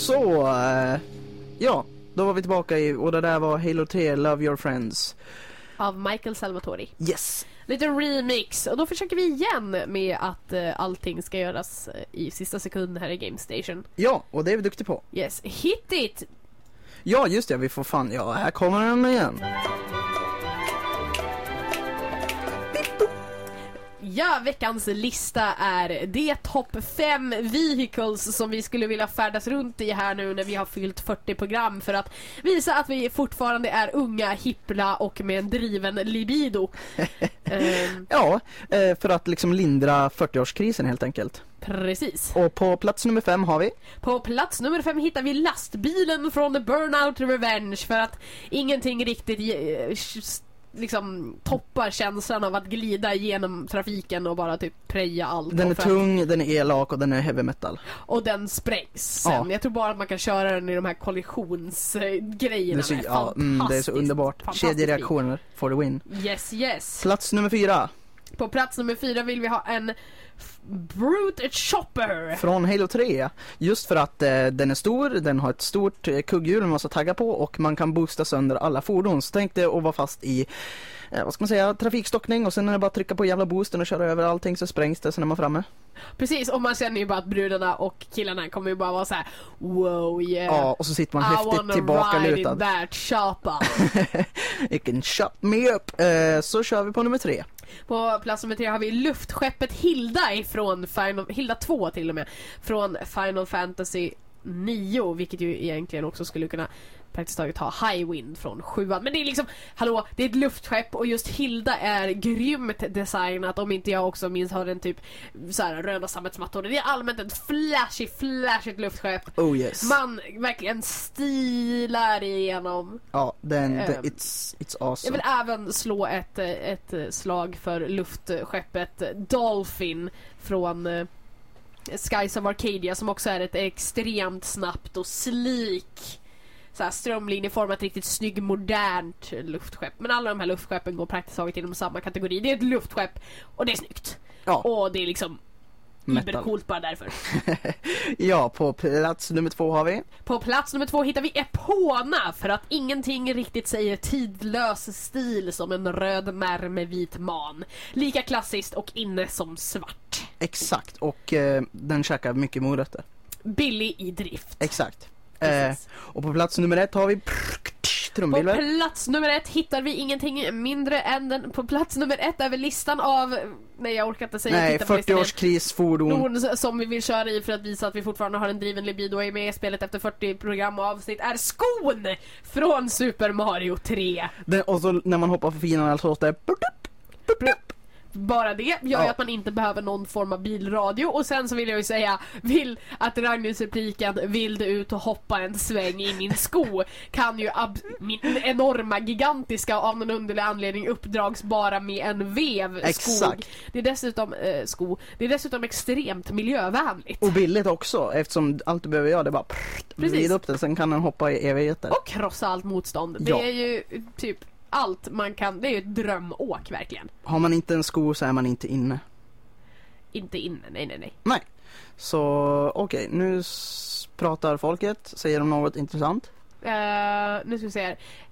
Så, eh, ja, då var vi tillbaka i, och det där var Halo 3, Love Your Friends. Av Michael Salvatori. Yes! Liten remix. Och då försöker vi igen med att eh, allting ska göras eh, i sista sekund här i Game Station. Ja, och det är vi duktiga på. Yes, hit it! Ja, just det, vi får fan, ja, här kommer den igen. Ja, veckans lista är de topp 5 vehicles som vi skulle vilja färdas runt i här nu när vi har fyllt 40 program för att visa att vi fortfarande är unga, hippla och med en driven libido. Ehm, Ja, eh, för att liksom lindra 40-årskrisen helt enkelt. precis. Och på plats nummer fem har vi, På plats nummer 5 hittar vi lastbilen från The Burnout Revenge för att ingenting riktigt ge- liksom toppar känslan av att glida genom trafiken och bara typ preja allt. den är tung, den är elak och den är heavy metal. Och den sprängs sen. Ja. Jag tror bara att man kan köra den i de här kollisionsgrejerna. Det är så, ja, mm, det är så underbart. Kedjereaktioner for the win. Yes, yes. Plats nummer fyra, På plats nummer fyra vill vi ha en Brute Chopper. Från Halo 3. Just för att eh, den är stor, den har ett stort eh, kugghjul med massa taggar på och man kan boosta sönder alla fordon. Så tänk dig att vara fast i, eh, vad ska man säga, trafikstockning och sen är det bara att trycka på jävla boosten och köra över allting så sprängs det sen är man framme. Precis, och man känner ju bara att brudarna och killarna kommer ju bara vara så här: wow yeah. Ja, och så sitter man I häftigt wanna ride in tillbakalutad. that chopper. You can shut me up. Eh, så kör vi på nummer tre. På plats nummer tre har vi luftskeppet Hilda ifrån Final, Hilda 2 till och med. Från Final Fantasy 9, vilket ju egentligen också skulle kunna praktiskt taget ha Highwind från 7 Men det är liksom, hallå, det är ett luftskepp och just Hilda är grymt designat om inte jag också minns har den typ så här röda sammetsmattor. Det är allmänt ett flashy, flashigt luftskepp. Oh yes. Man verkligen stilar igenom. Ja, den, the, it's, it's Jag awesome. vill även slå ett, ett slag för luftskeppet Dolphin från eh, Skies of Arcadia som också är ett extremt snabbt och slik så här strömlinjeformat, riktigt snygg, modernt luftskepp. Men alla de här luftskeppen går praktiskt taget inom samma kategori. Det är ett luftskepp och det är snyggt. Ja, Och det är liksom. Ibercoolt bara därför. Ja, på plats nummer två har vi På plats nummer två hittar vi Epona för att ingenting riktigt säger tidlös stil som en röd mär med vit man. Lika klassiskt och inne som svart. Exakt, och eh, den käkar mycket morötter. Billig i drift. Exakt. Eh, och på plats nummer ett har vi På trumvirvel. plats nummer ett hittar vi ingenting mindre än den... På plats nummer ett väl listan av... Nej jag orkar inte säga Nej, titta på listan igen. 40-årskrisfordon. Fordon som vi vill köra i för att visa att vi fortfarande har en driven libido och är med i spelet efter 40 program och avsnitt är skon från Super Mario 3. Den, och så när man hoppar för fienden så låter det. Bara det gör ju Ja. att man inte behöver någon form av bilradio och sen så vill jag ju säga vill att Ragnarsks repliken vill du ut och hoppa en sväng i min sko kan ju min enorma gigantiska av någon underlig anledning uppdragsbara med en vev skog. Exakt. Det är dessutom eh, sko. Det är dessutom extremt miljövänligt. Och billigt också eftersom allt du behöver göra det är bara Precis. vrida upp den sen kan den hoppa i evigheter. Och krossa allt motstånd. Ja. Det är ju typ allt man kan. Det är ju ett drömåk verkligen. Har man inte en sko så är man inte inne. Inte inne, nej nej nej. Nej. Så okej, nu s- pratar folket. Säger de något intressant? Uh, nu ska vi se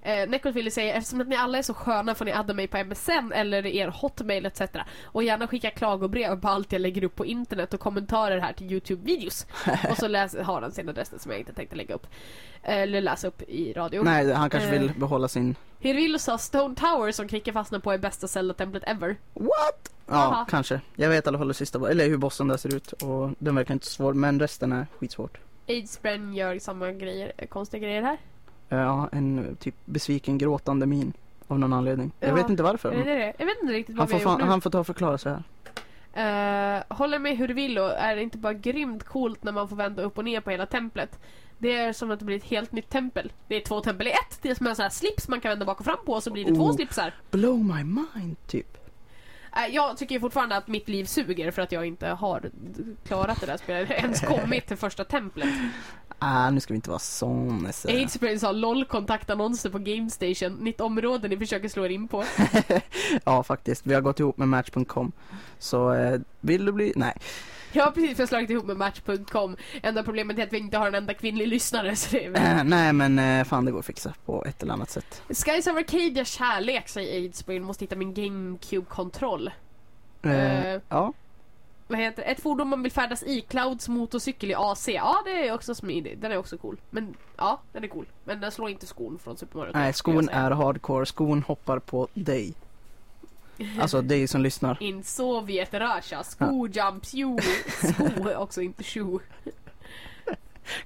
här. Uh, Necrofili säger eftersom att ni alla är så sköna får ni adda mig på MSN eller er hotmail etc. Och gärna skicka klagobrev på allt jag lägger upp på internet och kommentarer här till Youtube-videos. och så läs, har han sin adress som jag inte tänkte lägga upp. Eller läsa upp i radio. Nej, han kanske Eh. vill behålla sin... Hirvill sa Stone Tower som Kricke fastnar på är bästa Zelda-templet ever. What? Ja, Aha. kanske. Jag vet i alla fall det sista, eller hur bossen där ser ut. Och den verkar inte svår, men resten är skitsvårt. Aidsbrand gör samma grejer, eh, konstiga grejer här. Ja, en typ besviken gråtande min. Av någon anledning. Jag Ja. vet inte varför. Är det det? Jag vet inte riktigt Han vad får, fan, nu. han får ta och förklara sig här. Eh, håller med hur du vill och är det inte bara grymt coolt när man får vända upp och ner på hela templet. Det är som att det blir ett helt nytt tempel. Det är två tempel i ett. Det är som en sån här slips man kan vända bak och fram på och så blir det två Oh. slipsar. Blow my mind, typ. Eh, jag tycker fortfarande att mitt liv suger för att jag inte har klarat det där spelet. Ens kommit till första templet. Ah, nu ska vi inte vara sån. så. Aidsbrain sa LOL kontaktannonser på Gamestation. Nytt område ni försöker slå er in på. Ja, faktiskt. Vi har gått ihop med Match.com. Så eh, vill du bli... Nej. Jag har precis förslagit ihop med Match.com. Enda problemet är att vi inte har en enda kvinnlig lyssnare. Så det är nej, men eh, fan det går att fixa på ett eller annat sätt. Skies of Arcadia kärlek säger Aidsbrain. Måste hitta min GameCube-kontroll. Eh, Eh. Ja, Vad heter? Ett fordon man vill färdas i. Clouds motorcykel i AC. Ja, det är också smidig. Den är också cool. Men ja, den är cool. Men den slår inte skon från Super Mario 3, nej skon är hardcore. Skon hoppar på dig. Alltså dig som lyssnar. In Sovjet Russia. Sko jumps you. Sko är också inte shoe.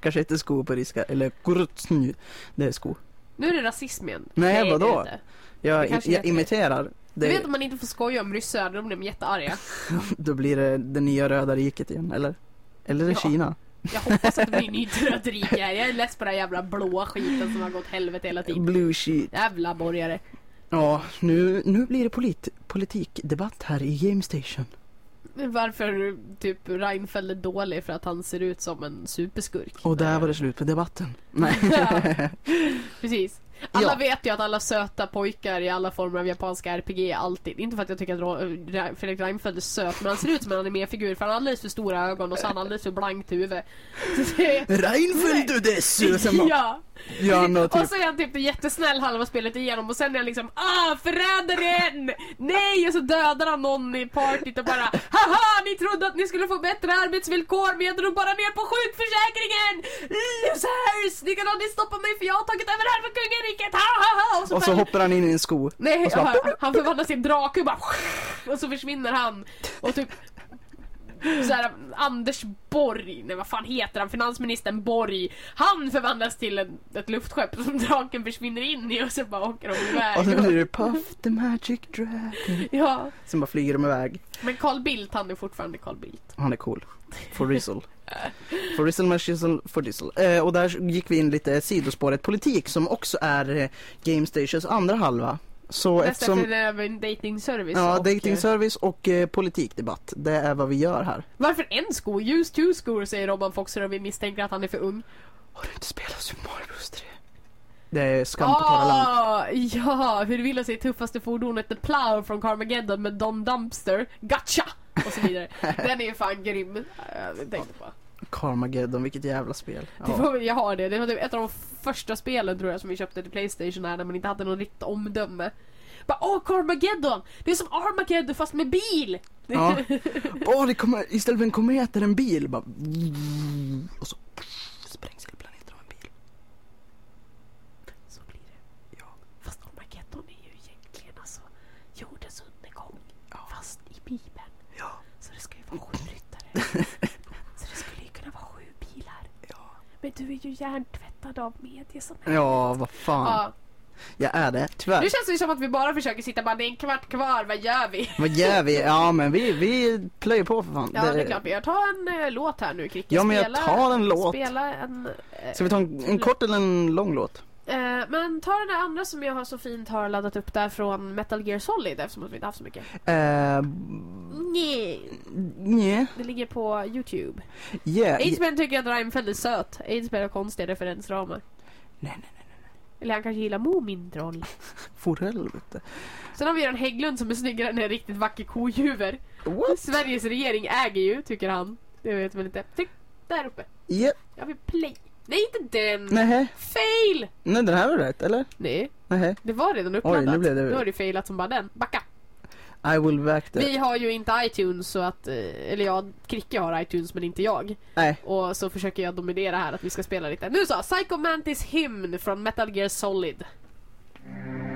Kanske inte sko på ryska, eller kurutsny. Det är sko. Nu är det rasism igen. Nej, är vadå? Jag, kanske jag heter det. imiterar. Du vet att man inte får skoja om ryssar, de blir jättearga. då blir det det nya röda riket igen, eller? Eller är det Ja. Kina? Jag hoppas att det blir nytt rött rike här. Jag är less på den jävla blåa skiten som har gått helvete hela tiden. Blue sheet. Jävla borgare. Ja, nu, nu blir det polit, politikdebatt här i Game Station. Varför typ Reinfeldt är dålig för att han ser ut som en superskurk. Och där var det slut på debatten. Nej. Ja. Precis. Alla Ja. vet ju att alla söta pojkar i alla former av japanska RPG alltid, inte för att jag tycker att Fredrik Reinfeldt är söt, men han ser ut som en animefigur för han har alldeles för stora ögon och så har han alldeles för blankt huvud. Det- Reinfeldt du dessu! Sen bara Ja, gör något och typ så är han typ jättesnäll halva spelet igenom och sen är han liksom ah förrädaren! Nej! Och så dödar han någon i partyt och bara haha ni trodde att ni skulle få bättre arbetsvillkor men jag drog bara ner på sjukförsäkringen! Losers! Ni kan aldrig stoppa mig för jag har tagit över här för kungariket! Ha, ha, ha! Och så bara- hoppar han in i en sko. Nej, och så bara, han, han förvandlas till en drake och bara och så försvinner han och typ så här, Anders Borg, nej vad fan heter han, finansministern Borg Han förvandlas till en, ett luftskepp som draken försvinner in i och så bara åker de iväg Och sen blir det Puff the Magic Dragon. Ja, Sen bara flyger de iväg. men Carl Bildt han är fortfarande Carl Bildt Han är cool. For Rizzle. For med Shizzle for Dizzle. Eh, och där gick vi in lite sidospåret politik som också är eh, Game Stations andra halva. Så Nästa eftersom... är en dating service Ja, och, dating service och eh, politikdebatt. Det är vad vi gör här. Varför en sko? Use two skor säger Robban Foxer och vi misstänker att han är för ung Har du inte spelat Super Mario Bros 3? Det är skam på torra land. Ah, ja, hur vill säga tuffaste fordonet The Plow från Carmageddon med Don Dumpster, Gotcha! Och så vidare. Den är ju fan grym. Jag tänkte på. Carmageddon, vilket jävla spel. Det Ja. var, jag har det. Det var typ ett av de första spelen tror jag som vi köpte till Playstation här när man inte hade någon riktigt omdöme. Bara åh Carmageddon! Det är som Armageddon fast med bil! Ja. Åh, det kommer, istället för en komet är det en bil. Bara, och så sprängs hela planeten av en bil. Så blir det. Ja. Fast Armageddon är ju egentligen alltså jordens undergång. Ja. Fast i Bibeln. Ja. Så det ska ju vara sju ryttare. så det skulle ju kunna vara sju bilar. Ja. Men du är ju hjärntvättad av media som Ja, vad fan. Ja. Jag är det, tyvärr. Nu känns det ju som att vi bara försöker sitta bara det är en kvart kvar, vad gör vi? Vad gör vi? Ja, men vi, vi plöjer på för fan. Ja det är klart vi gör. Ta en eh, låt här nu Kricke. Ja, men jag tar en låt. Spela en... eh, Ska vi ta en, en kort eller en lång låt? Eh, men ta den där andra som jag har så fint har laddat upp där från Metal Gear Solid eftersom vi inte haft så mycket. Eh, Nej. nej. Det ligger på Youtube. Yeah. Aidsman tycker att Reinfeldt är söt. Aidsman har konstiga referensramar. Nej, nej, nej. Eller han kanske gillar Mumintroll. For helvete. Sen har vi Göran Hägglund som är snyggare än en riktigt vacker kojuver. What? Sveriges regering äger ju, tycker han. Det vet väl inte. Tryck där uppe. Yeah. Jag vill play. Nej, inte den! Nej, Fail! nej den här var rätt, eller? Nej, Nej. det var redan uppladdat. nu blev det- Nu har det failat som bara den. Backa! I will back that. Vi har ju inte iTunes så att, eh, eller ja, Kricke har iTunes men inte jag. Nej. Och så försöker jag dominera här att vi ska spela lite. Nu så, Psycho Mantis Hymn från Metal Gear Solid. Thank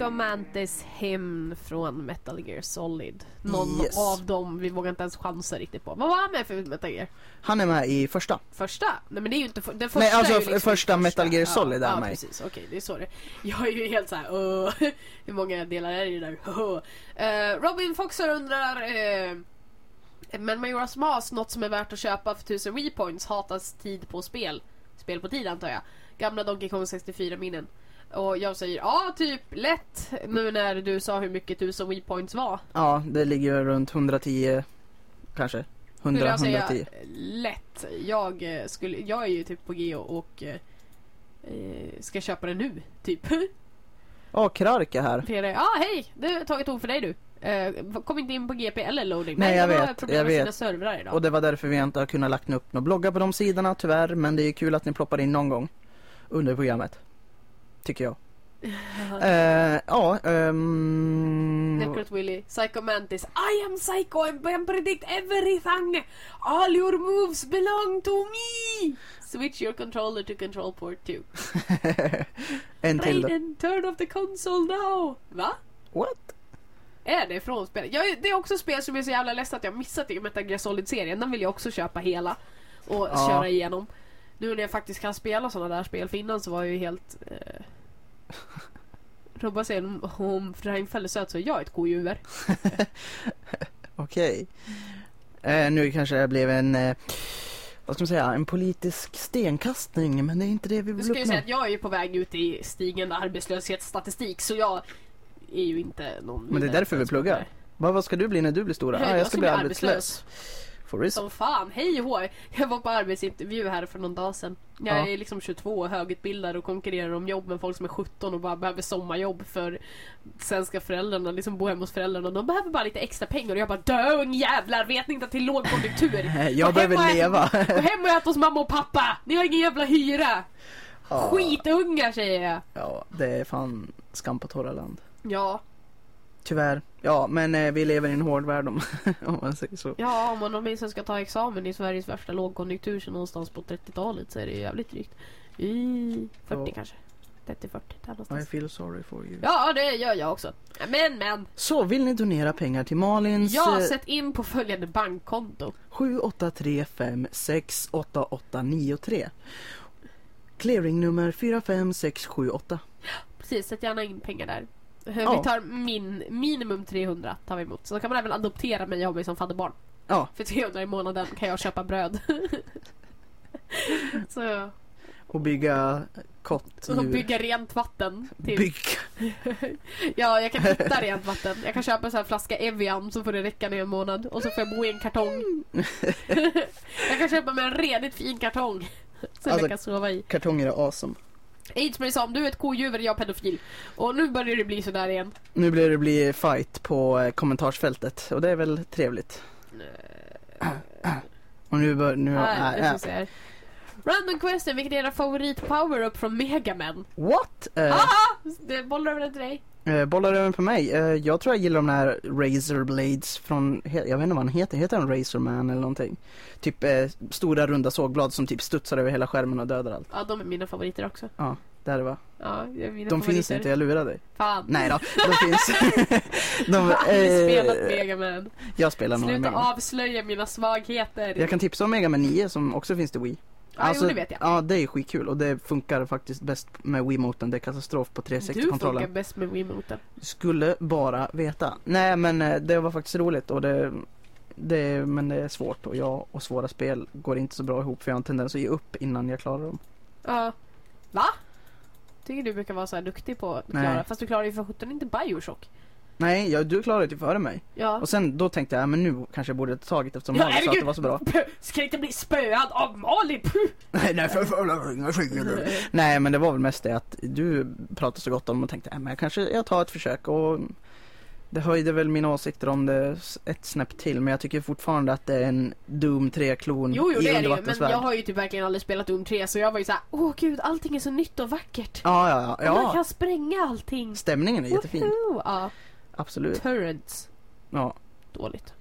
Psycho Mantis hymn från Metal Gear Solid. Någon Yes. av dem, vi vågar inte ens chansa riktigt på. Vad var han med för Metal Gear? Han är med i första. Första? Nej men det är ju inte för, den första Nej, alltså liksom första Metal Gear Solid är ja, med. precis, okej det är så det Jag är ju helt såhär, "Åh, hur många delar är det där? Åh." Eh, Robin Foxer undrar eh, Men Majoras Mas, något som är värt att köpa för 1000 WePoints hatas tid på spel Spel på tid antar jag Gamla Donkey Kong 64 minnen och jag säger ja, typ lätt nu när du sa hur mycket 1000 WePoints var. Ja, det ligger runt 110 kanske. Skulle 100, jag säga 110. lätt. Jag, eh, skulle, jag är ju typ på G och eh, eh, ska köpa det nu, typ. Ja, Krark är här. Peder, ja hej! Det har tagit tog för dig du. Eh, kom inte in på GP eller loading. Nej, jag vet, problem jag med sina vet. servrar idag. Och det var därför vi inte har kunnat lagt upp några bloggar på de sidorna tyvärr. Men det är kul att ni ploppar in någon gång under programmet. Tycker jag. Eh, ja, ehm... Necrot Willy, Psycho Mantis. I am Psycho and can predict everything! All your moves belong to me! Switch your controller to control port 2. en till. Raiden, turn off the console now! Va? What? Är det från spelet? Jag, det är också spel som jag är så jävla ledsen att jag missat i Metal Gear Solid-serien. Den vill jag också köpa hela. Och Ja. köra igenom. Nu när jag faktiskt kan spela sådana där spel för innan så var jag ju helt... Eh... Robban säger om, Reinfeldt är söt så är jag ett kodjur. Okej. Eh, nu kanske det blev en, eh, vad ska man säga, en politisk stenkastning. Men det är inte det vi vill ska jag uppnå. säga att jag är ju på väg ut i stigande arbetslöshetsstatistik så jag är ju inte någon Men det är därför vi pluggar. Vad, vad ska du bli när du blir stor? Ah, jag ska bli arbetslös. Real. Som fan, hej hå! Jag var på arbetsintervju här för någon dag sedan. Jag Ja. är liksom 22 och högutbildad och konkurrerar om jobb med folk som är 17 och bara behöver sommarjobb för svenska föräldrarna, liksom bo hemma hos föräldrarna. De behöver bara lite extra pengar och jag bara dö jävlar, vet ni inte att det är lågkonjunktur? Jag behöver och ät- leva. Gå hem och ät hos mamma och pappa! Ni har ingen jävla hyra! Ja. Skitungar säger jag! Ja, det är fan skam på torra land. Ja, Tyvärr. Ja, men eh, vi lever i en hård värld om, om man säger så. ja om man åtminstone ska ta examen i Sveriges värsta lågkonjunktur så någonstans på 30-talet så är det jävligt drygt. I 40 Ja. kanske. 30-40 där I någonstans. feel sorry for you. Ja, det gör jag också. Men, men. Så, vill ni donera pengar till Malins Ja, eh, sätt in på följande bankkonto. 783568893 Clearingnummer 45678 Precis, sätt gärna in pengar där. Vi tar min, minimum 300 tar vi emot. Så då kan man även adoptera mig och ha mig som fadderbarn. Ja, För 300 i månaden kan jag köpa bröd. så, och bygga kott och bygga rent vatten. Till. Bygg. Ja, jag kan hitta rent vatten. Jag kan köpa en sån här flaska Evian så får det räcka i en månad. Och så får jag bo i en kartong. jag kan köpa mig en redigt fin kartong. Som Alltså- jag kan sova i. Kartonger är awesome. Aidsbury sa om du är ett kodjur är jag pedofil. Och nu börjar det bli sådär igen. Nu blir det bli fight på eh, kommentarsfältet och det är väl trevligt. Och nu bör, nu, Här, äh, äh, här. Random question, vilken är era favorit power-up från Megaman? What? Eh, Ah! Det bollar över till dig. Eh, bollar över på mig. Eh, jag tror jag gillar de här Razor Blades från, jag vet inte vad han heter, heter han Razorman eller någonting? Typ eh, stora runda sågblad som typ studsar över hela skärmen och dödar allt. Ja, de är mina favoriter också. Ja, där det var. Ja, det är mina De favoriter. finns inte, jag lurar dig. Fan. Nej då, de finns. de, Jag har spelat eh, Megaman. jag spelar några Sluta avslöja mina svagheter. Jag kan tipsa om Mega Man 9 som också finns till Wii. Ja, jo, det vet jag. Ja, det är skitkul och det funkar faktiskt bäst med Wiimoten. Det är katastrof på Du funkar 360-kontrollen. bäst med Wiimoten. Skulle bara veta. Nej, men eh, det var faktiskt roligt och det, det, men det är svårt och jag och svåra spel går inte så bra ihop för jag har en tendens att ge upp innan jag klarar dem. Ja. Va? Tycker du brukar vara så här duktig på att Nej. klara. Fast du klarar ju för sjutton inte Bioshock. Nej, jag, du klarade det före mig. Ja. Och sen då tänkte jag, men nu kanske jag borde ta tagit eftersom Ja, Malin sa att det var så bra. Ska inte bli spöad av Malin? Nej, nej, för, för, för, Nej, men det var väl mest det att du pratade så gott om och tänkte, äh, men jag kanske jag tar ett försök och det höjde väl mina åsikter om det ett snäpp till men jag tycker fortfarande att det är en Doom 3-klon Jo, jo det är det ju. Men jag har ju typ verkligen aldrig spelat Doom 3 så jag var ju såhär, åh gud allting är så nytt och vackert. Ja, ja, Man ja. kan spränga allting. Stämningen är jättefin. Woho! Ja, Absolut. turrets. Ja. Dåligt.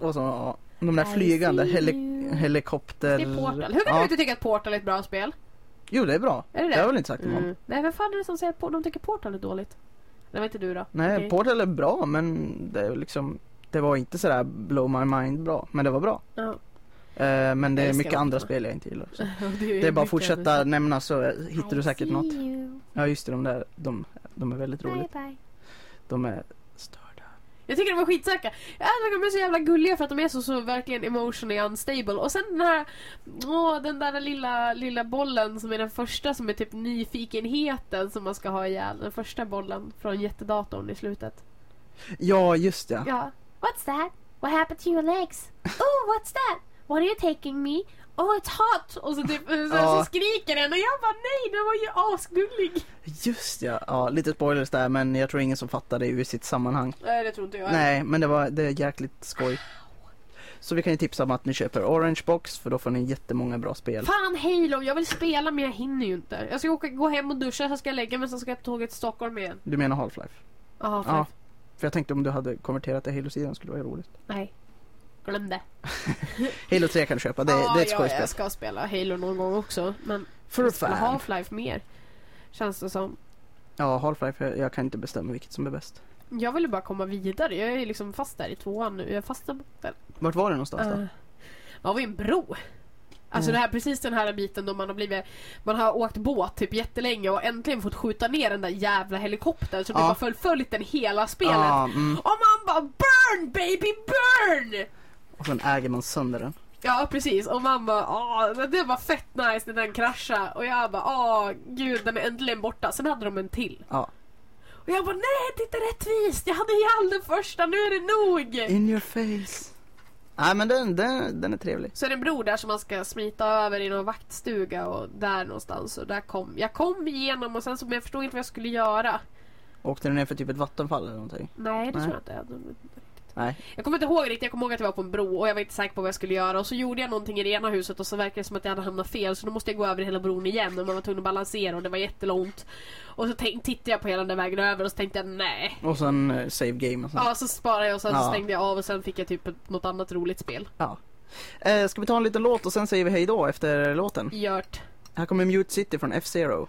Och så, ja. De där I flygande see heli you. helikopter... Det är Portal. Hur kan du inte tycka att Portal är ett bra spel? Jo det är bra. Är det det? har jag väl inte sagt. Mm. Nej, vem fan är det som säger att de tycker Portal är dåligt? Det var inte du då? Nej, Okej. Portal är bra men det är liksom Det var inte sådär blow my mind bra, men det var bra. Ja. Eh, men det är mycket andra spel jag inte gillar. Det, Det är bara fortsätta nämna så hittar du säkert något. You. Ja just det, de där, de, de är väldigt roliga. De är störda. Jag tycker de var skitsöka. Jag tycker de är så jävla gulliga för att de är så, så verkligen emotionally unstable. Och sen den här, åh, den där lilla, lilla bollen som är den första som är typ nyfikenheten som man ska ha ihjäl. Den första bollen från jättedatorn i slutet. Ja just ja. Ja. What's that? What happened to your legs? Oh, what's that? What are you taking me? Oh, it's hot. Och så, typ, så, Ja. så skriker den och jag bara nej, den var ju asgullig. Just ja. ja. Lite spoilers där men jag tror ingen som fattar det ur sitt sammanhang. Nej det tror inte jag. Nej men det var, det är jäkligt skoj. Så vi kan ju tipsa om att ni köper Orange Box för då får ni jättemånga bra spel. Fan Halo, jag vill spela men jag hinner ju inte. Jag ska åka, gå hem och duscha, så ska jag lägga mig, sen ska jag på tåget till Stockholm igen. Du menar Half-Life? Jaha, Ja. För jag tänkte om du hade konverterat till Halo-sidan skulle det vara roligt. Nej. Glöm det. Halo 3 kan du köpa, det, det är ett ja, skojspel. jag ska spela Halo någon gång också. Men För fan. Half-Life mer. Känns det som. Ja, Half-Life, jag, jag kan inte bestämma vilket som är bäst. Jag vill ju bara komma vidare. Jag är liksom fast där i tvåan nu. Jag är fast där. Vart var det någonstans då? Uh, var vid en bro. Alltså Mm. det här, precis den här biten då man har blivit Man har åkt båt typ jättelänge och äntligen fått skjuta ner den där jävla helikoptern som Ja. typ har förföljt den hela spelet. Ja, mm. Och man bara BURN baby burn! Och sen äger man sönder den. Ja precis och man bara åh det var fett nice när den kraschade och jag bara åh gud den är äntligen borta. Sen hade de en till. Ja. Och jag bara nej det är inte rättvist. Jag hade ihjäl den första nu är det nog. In your face. Nej men den, den, den är trevlig. Så är det en bro där som man ska smita över i någon vaktstuga och där någonstans. Och där kom jag kom igenom och sen så men jag förstod inte vad jag skulle göra. Åkte du ner för typ ett vattenfall eller någonting? Nej det Nej. tror jag inte. Nej. Jag kommer inte ihåg riktigt, jag kommer ihåg att jag var på en bro och jag var inte säker på vad jag skulle göra och så gjorde jag någonting i det ena huset och så verkade det som att jag hade hamnat fel så då måste jag gå över hela bron igen och man var tvungen att balansera och det var jättelångt. Och så tittade jag på hela den vägen över och så tänkte jag nej. Och sen eh, save game och sånt. Ja så sparade jag och sen Ja. stängde jag av och sen fick jag typ ett, något annat roligt spel. Ja. Eh, ska vi ta en liten låt och sen säger vi hej då efter låten? Gjort. Här kommer Mute City från F-Zero.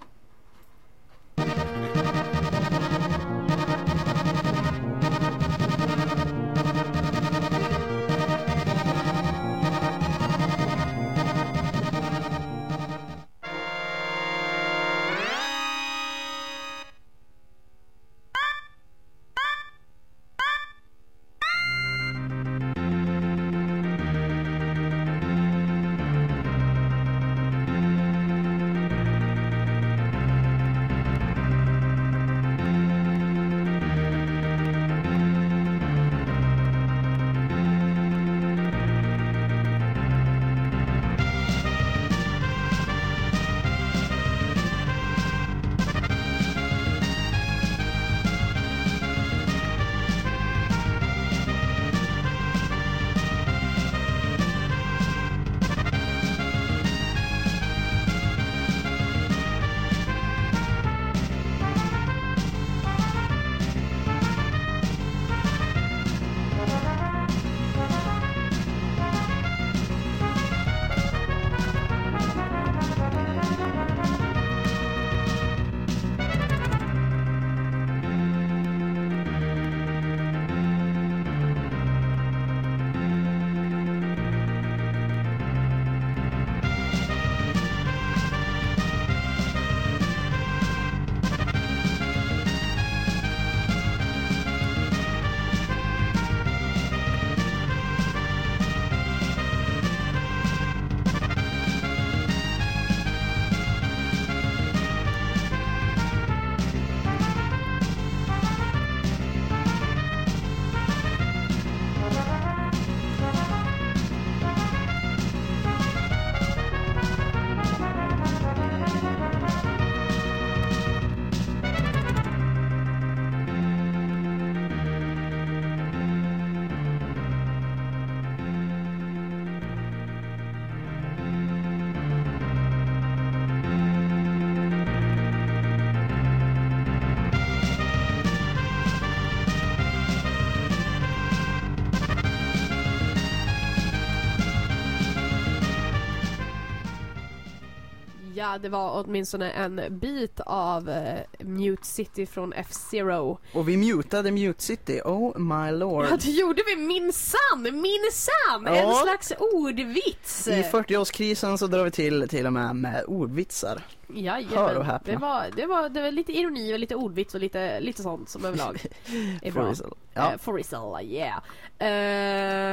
Ja, det var åtminstone en bit av eh, Mute City från F-Zero. Och vi mutade Mute City, oh my lord. Ja, det gjorde vi minsann! Minsann! En Ja. slags ordvits! I 40-årskrisen så drar vi till till och med med ordvitsar. Hör Jajamän. och häpna. Det var, det, var, det var lite ironi och lite ordvits och lite, lite sånt som överlag är bra. Se. Ja. Eh, for Rizal, yeah.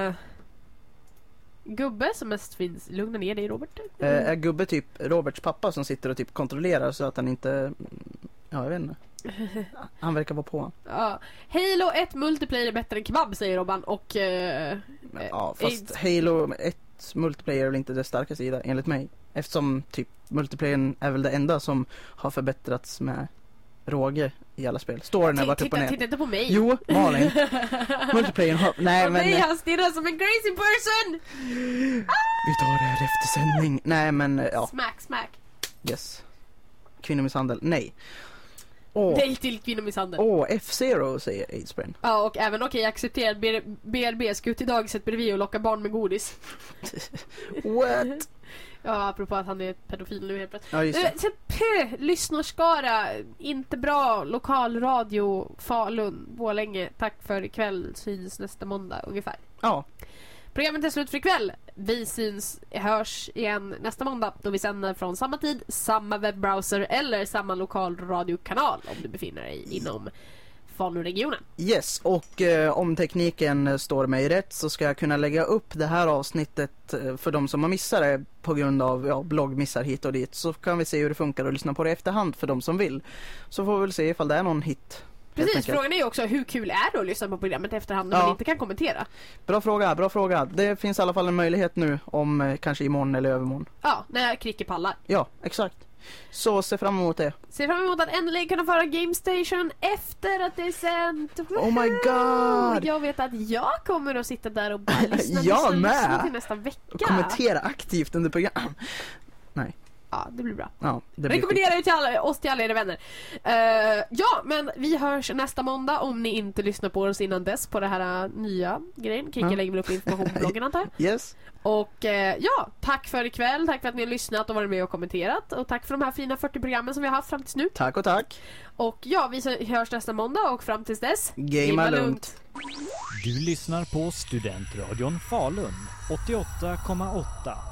Eh, gubbe som mest finns, lugna ner dig Robert. Eh, är gubbe typ Roberts pappa som sitter och typ kontrollerar så att han inte, mm, ja jag vet inte. Han verkar vara på. Ja. Halo 1 multiplayer är bättre än kebab säger Robban och... eh, Ja, eh, fast Halo 1 multiplayer är väl inte det starka sida enligt mig. Eftersom typ multiplayern är väl det enda som har förbättrats med råge i alla spel. Storyn har varit upp och ner. titta inte på mig! Jo, Malin. Multiplayern har, nej men nej, eh, han stirrar som en crazy person! vi tar det här efter sändning. Nej men eh, ja, Smack, smack. yes. Kvinnomisshandel, nej. Åh, Nej till kvinnomisshandel. åh, F-Zero säger Aidsbrain. Ja, och även okej, accepterad BRB ska ut i dagiset bredvid och locka barn med godis. What? Ja, apropå att han är pedofil nu helt plötsligt. Ja just Eh, det. lyssnarskara, inte bra, lokalradio, Falun, Borlänge. Tack för ikväll, syns nästa måndag ungefär. Ja, Programmet är slut för ikväll. Vi syns, hörs igen nästa måndag då vi sänder från samma tid, samma webbrowser eller samma lokalradiokanal om du befinner dig inom Falunregionen. yes. Och eh, om tekniken eh, står mig rätt så ska jag kunna lägga upp det här avsnittet eh, för de som har missat det på grund av ja, bloggmissar hit och dit. Så kan vi se hur det funkar och lyssna på det i efterhand för de som vill. Så får vi väl se ifall det är någon hit. Precis, frågan är ju också hur kul är det att lyssna på programmet i efterhand när Ja. man inte kan kommentera? Bra fråga, bra fråga. Det finns i alla fall en möjlighet nu om eh, kanske imorgon eller övermorgon. Ja, när Kricke pallar. Ja, exakt. Så se fram emot det. Ser fram emot att äntligen kunna föra Game Station efter att det är sänt. Oh my god! Jag vet att jag kommer att sitta där och bara lyssna, Jag lyssna, med! lyssna till nästa vecka. Och kommentera aktivt under program. Ja, det blir bra. Ja, det blir. Rekommenderar det till alla, oss till alla era vänner. Eh, ja, men vi hörs nästa måndag om ni inte lyssnar på oss innan dess på det här uh, nya grejen. Kicka Ja. lägger väl upp information på bloggen antar jag. Yes. Och eh, ja, tack för ikväll. Tack för att ni har lyssnat och varit med och kommenterat. Och tack för de här fina 40 programmen som vi har haft fram tills nu. Tack och tack. Och ja, vi hörs nästa måndag och fram tills dess. Gamea lugnt. Du lyssnar på Studentradion Falun 88,8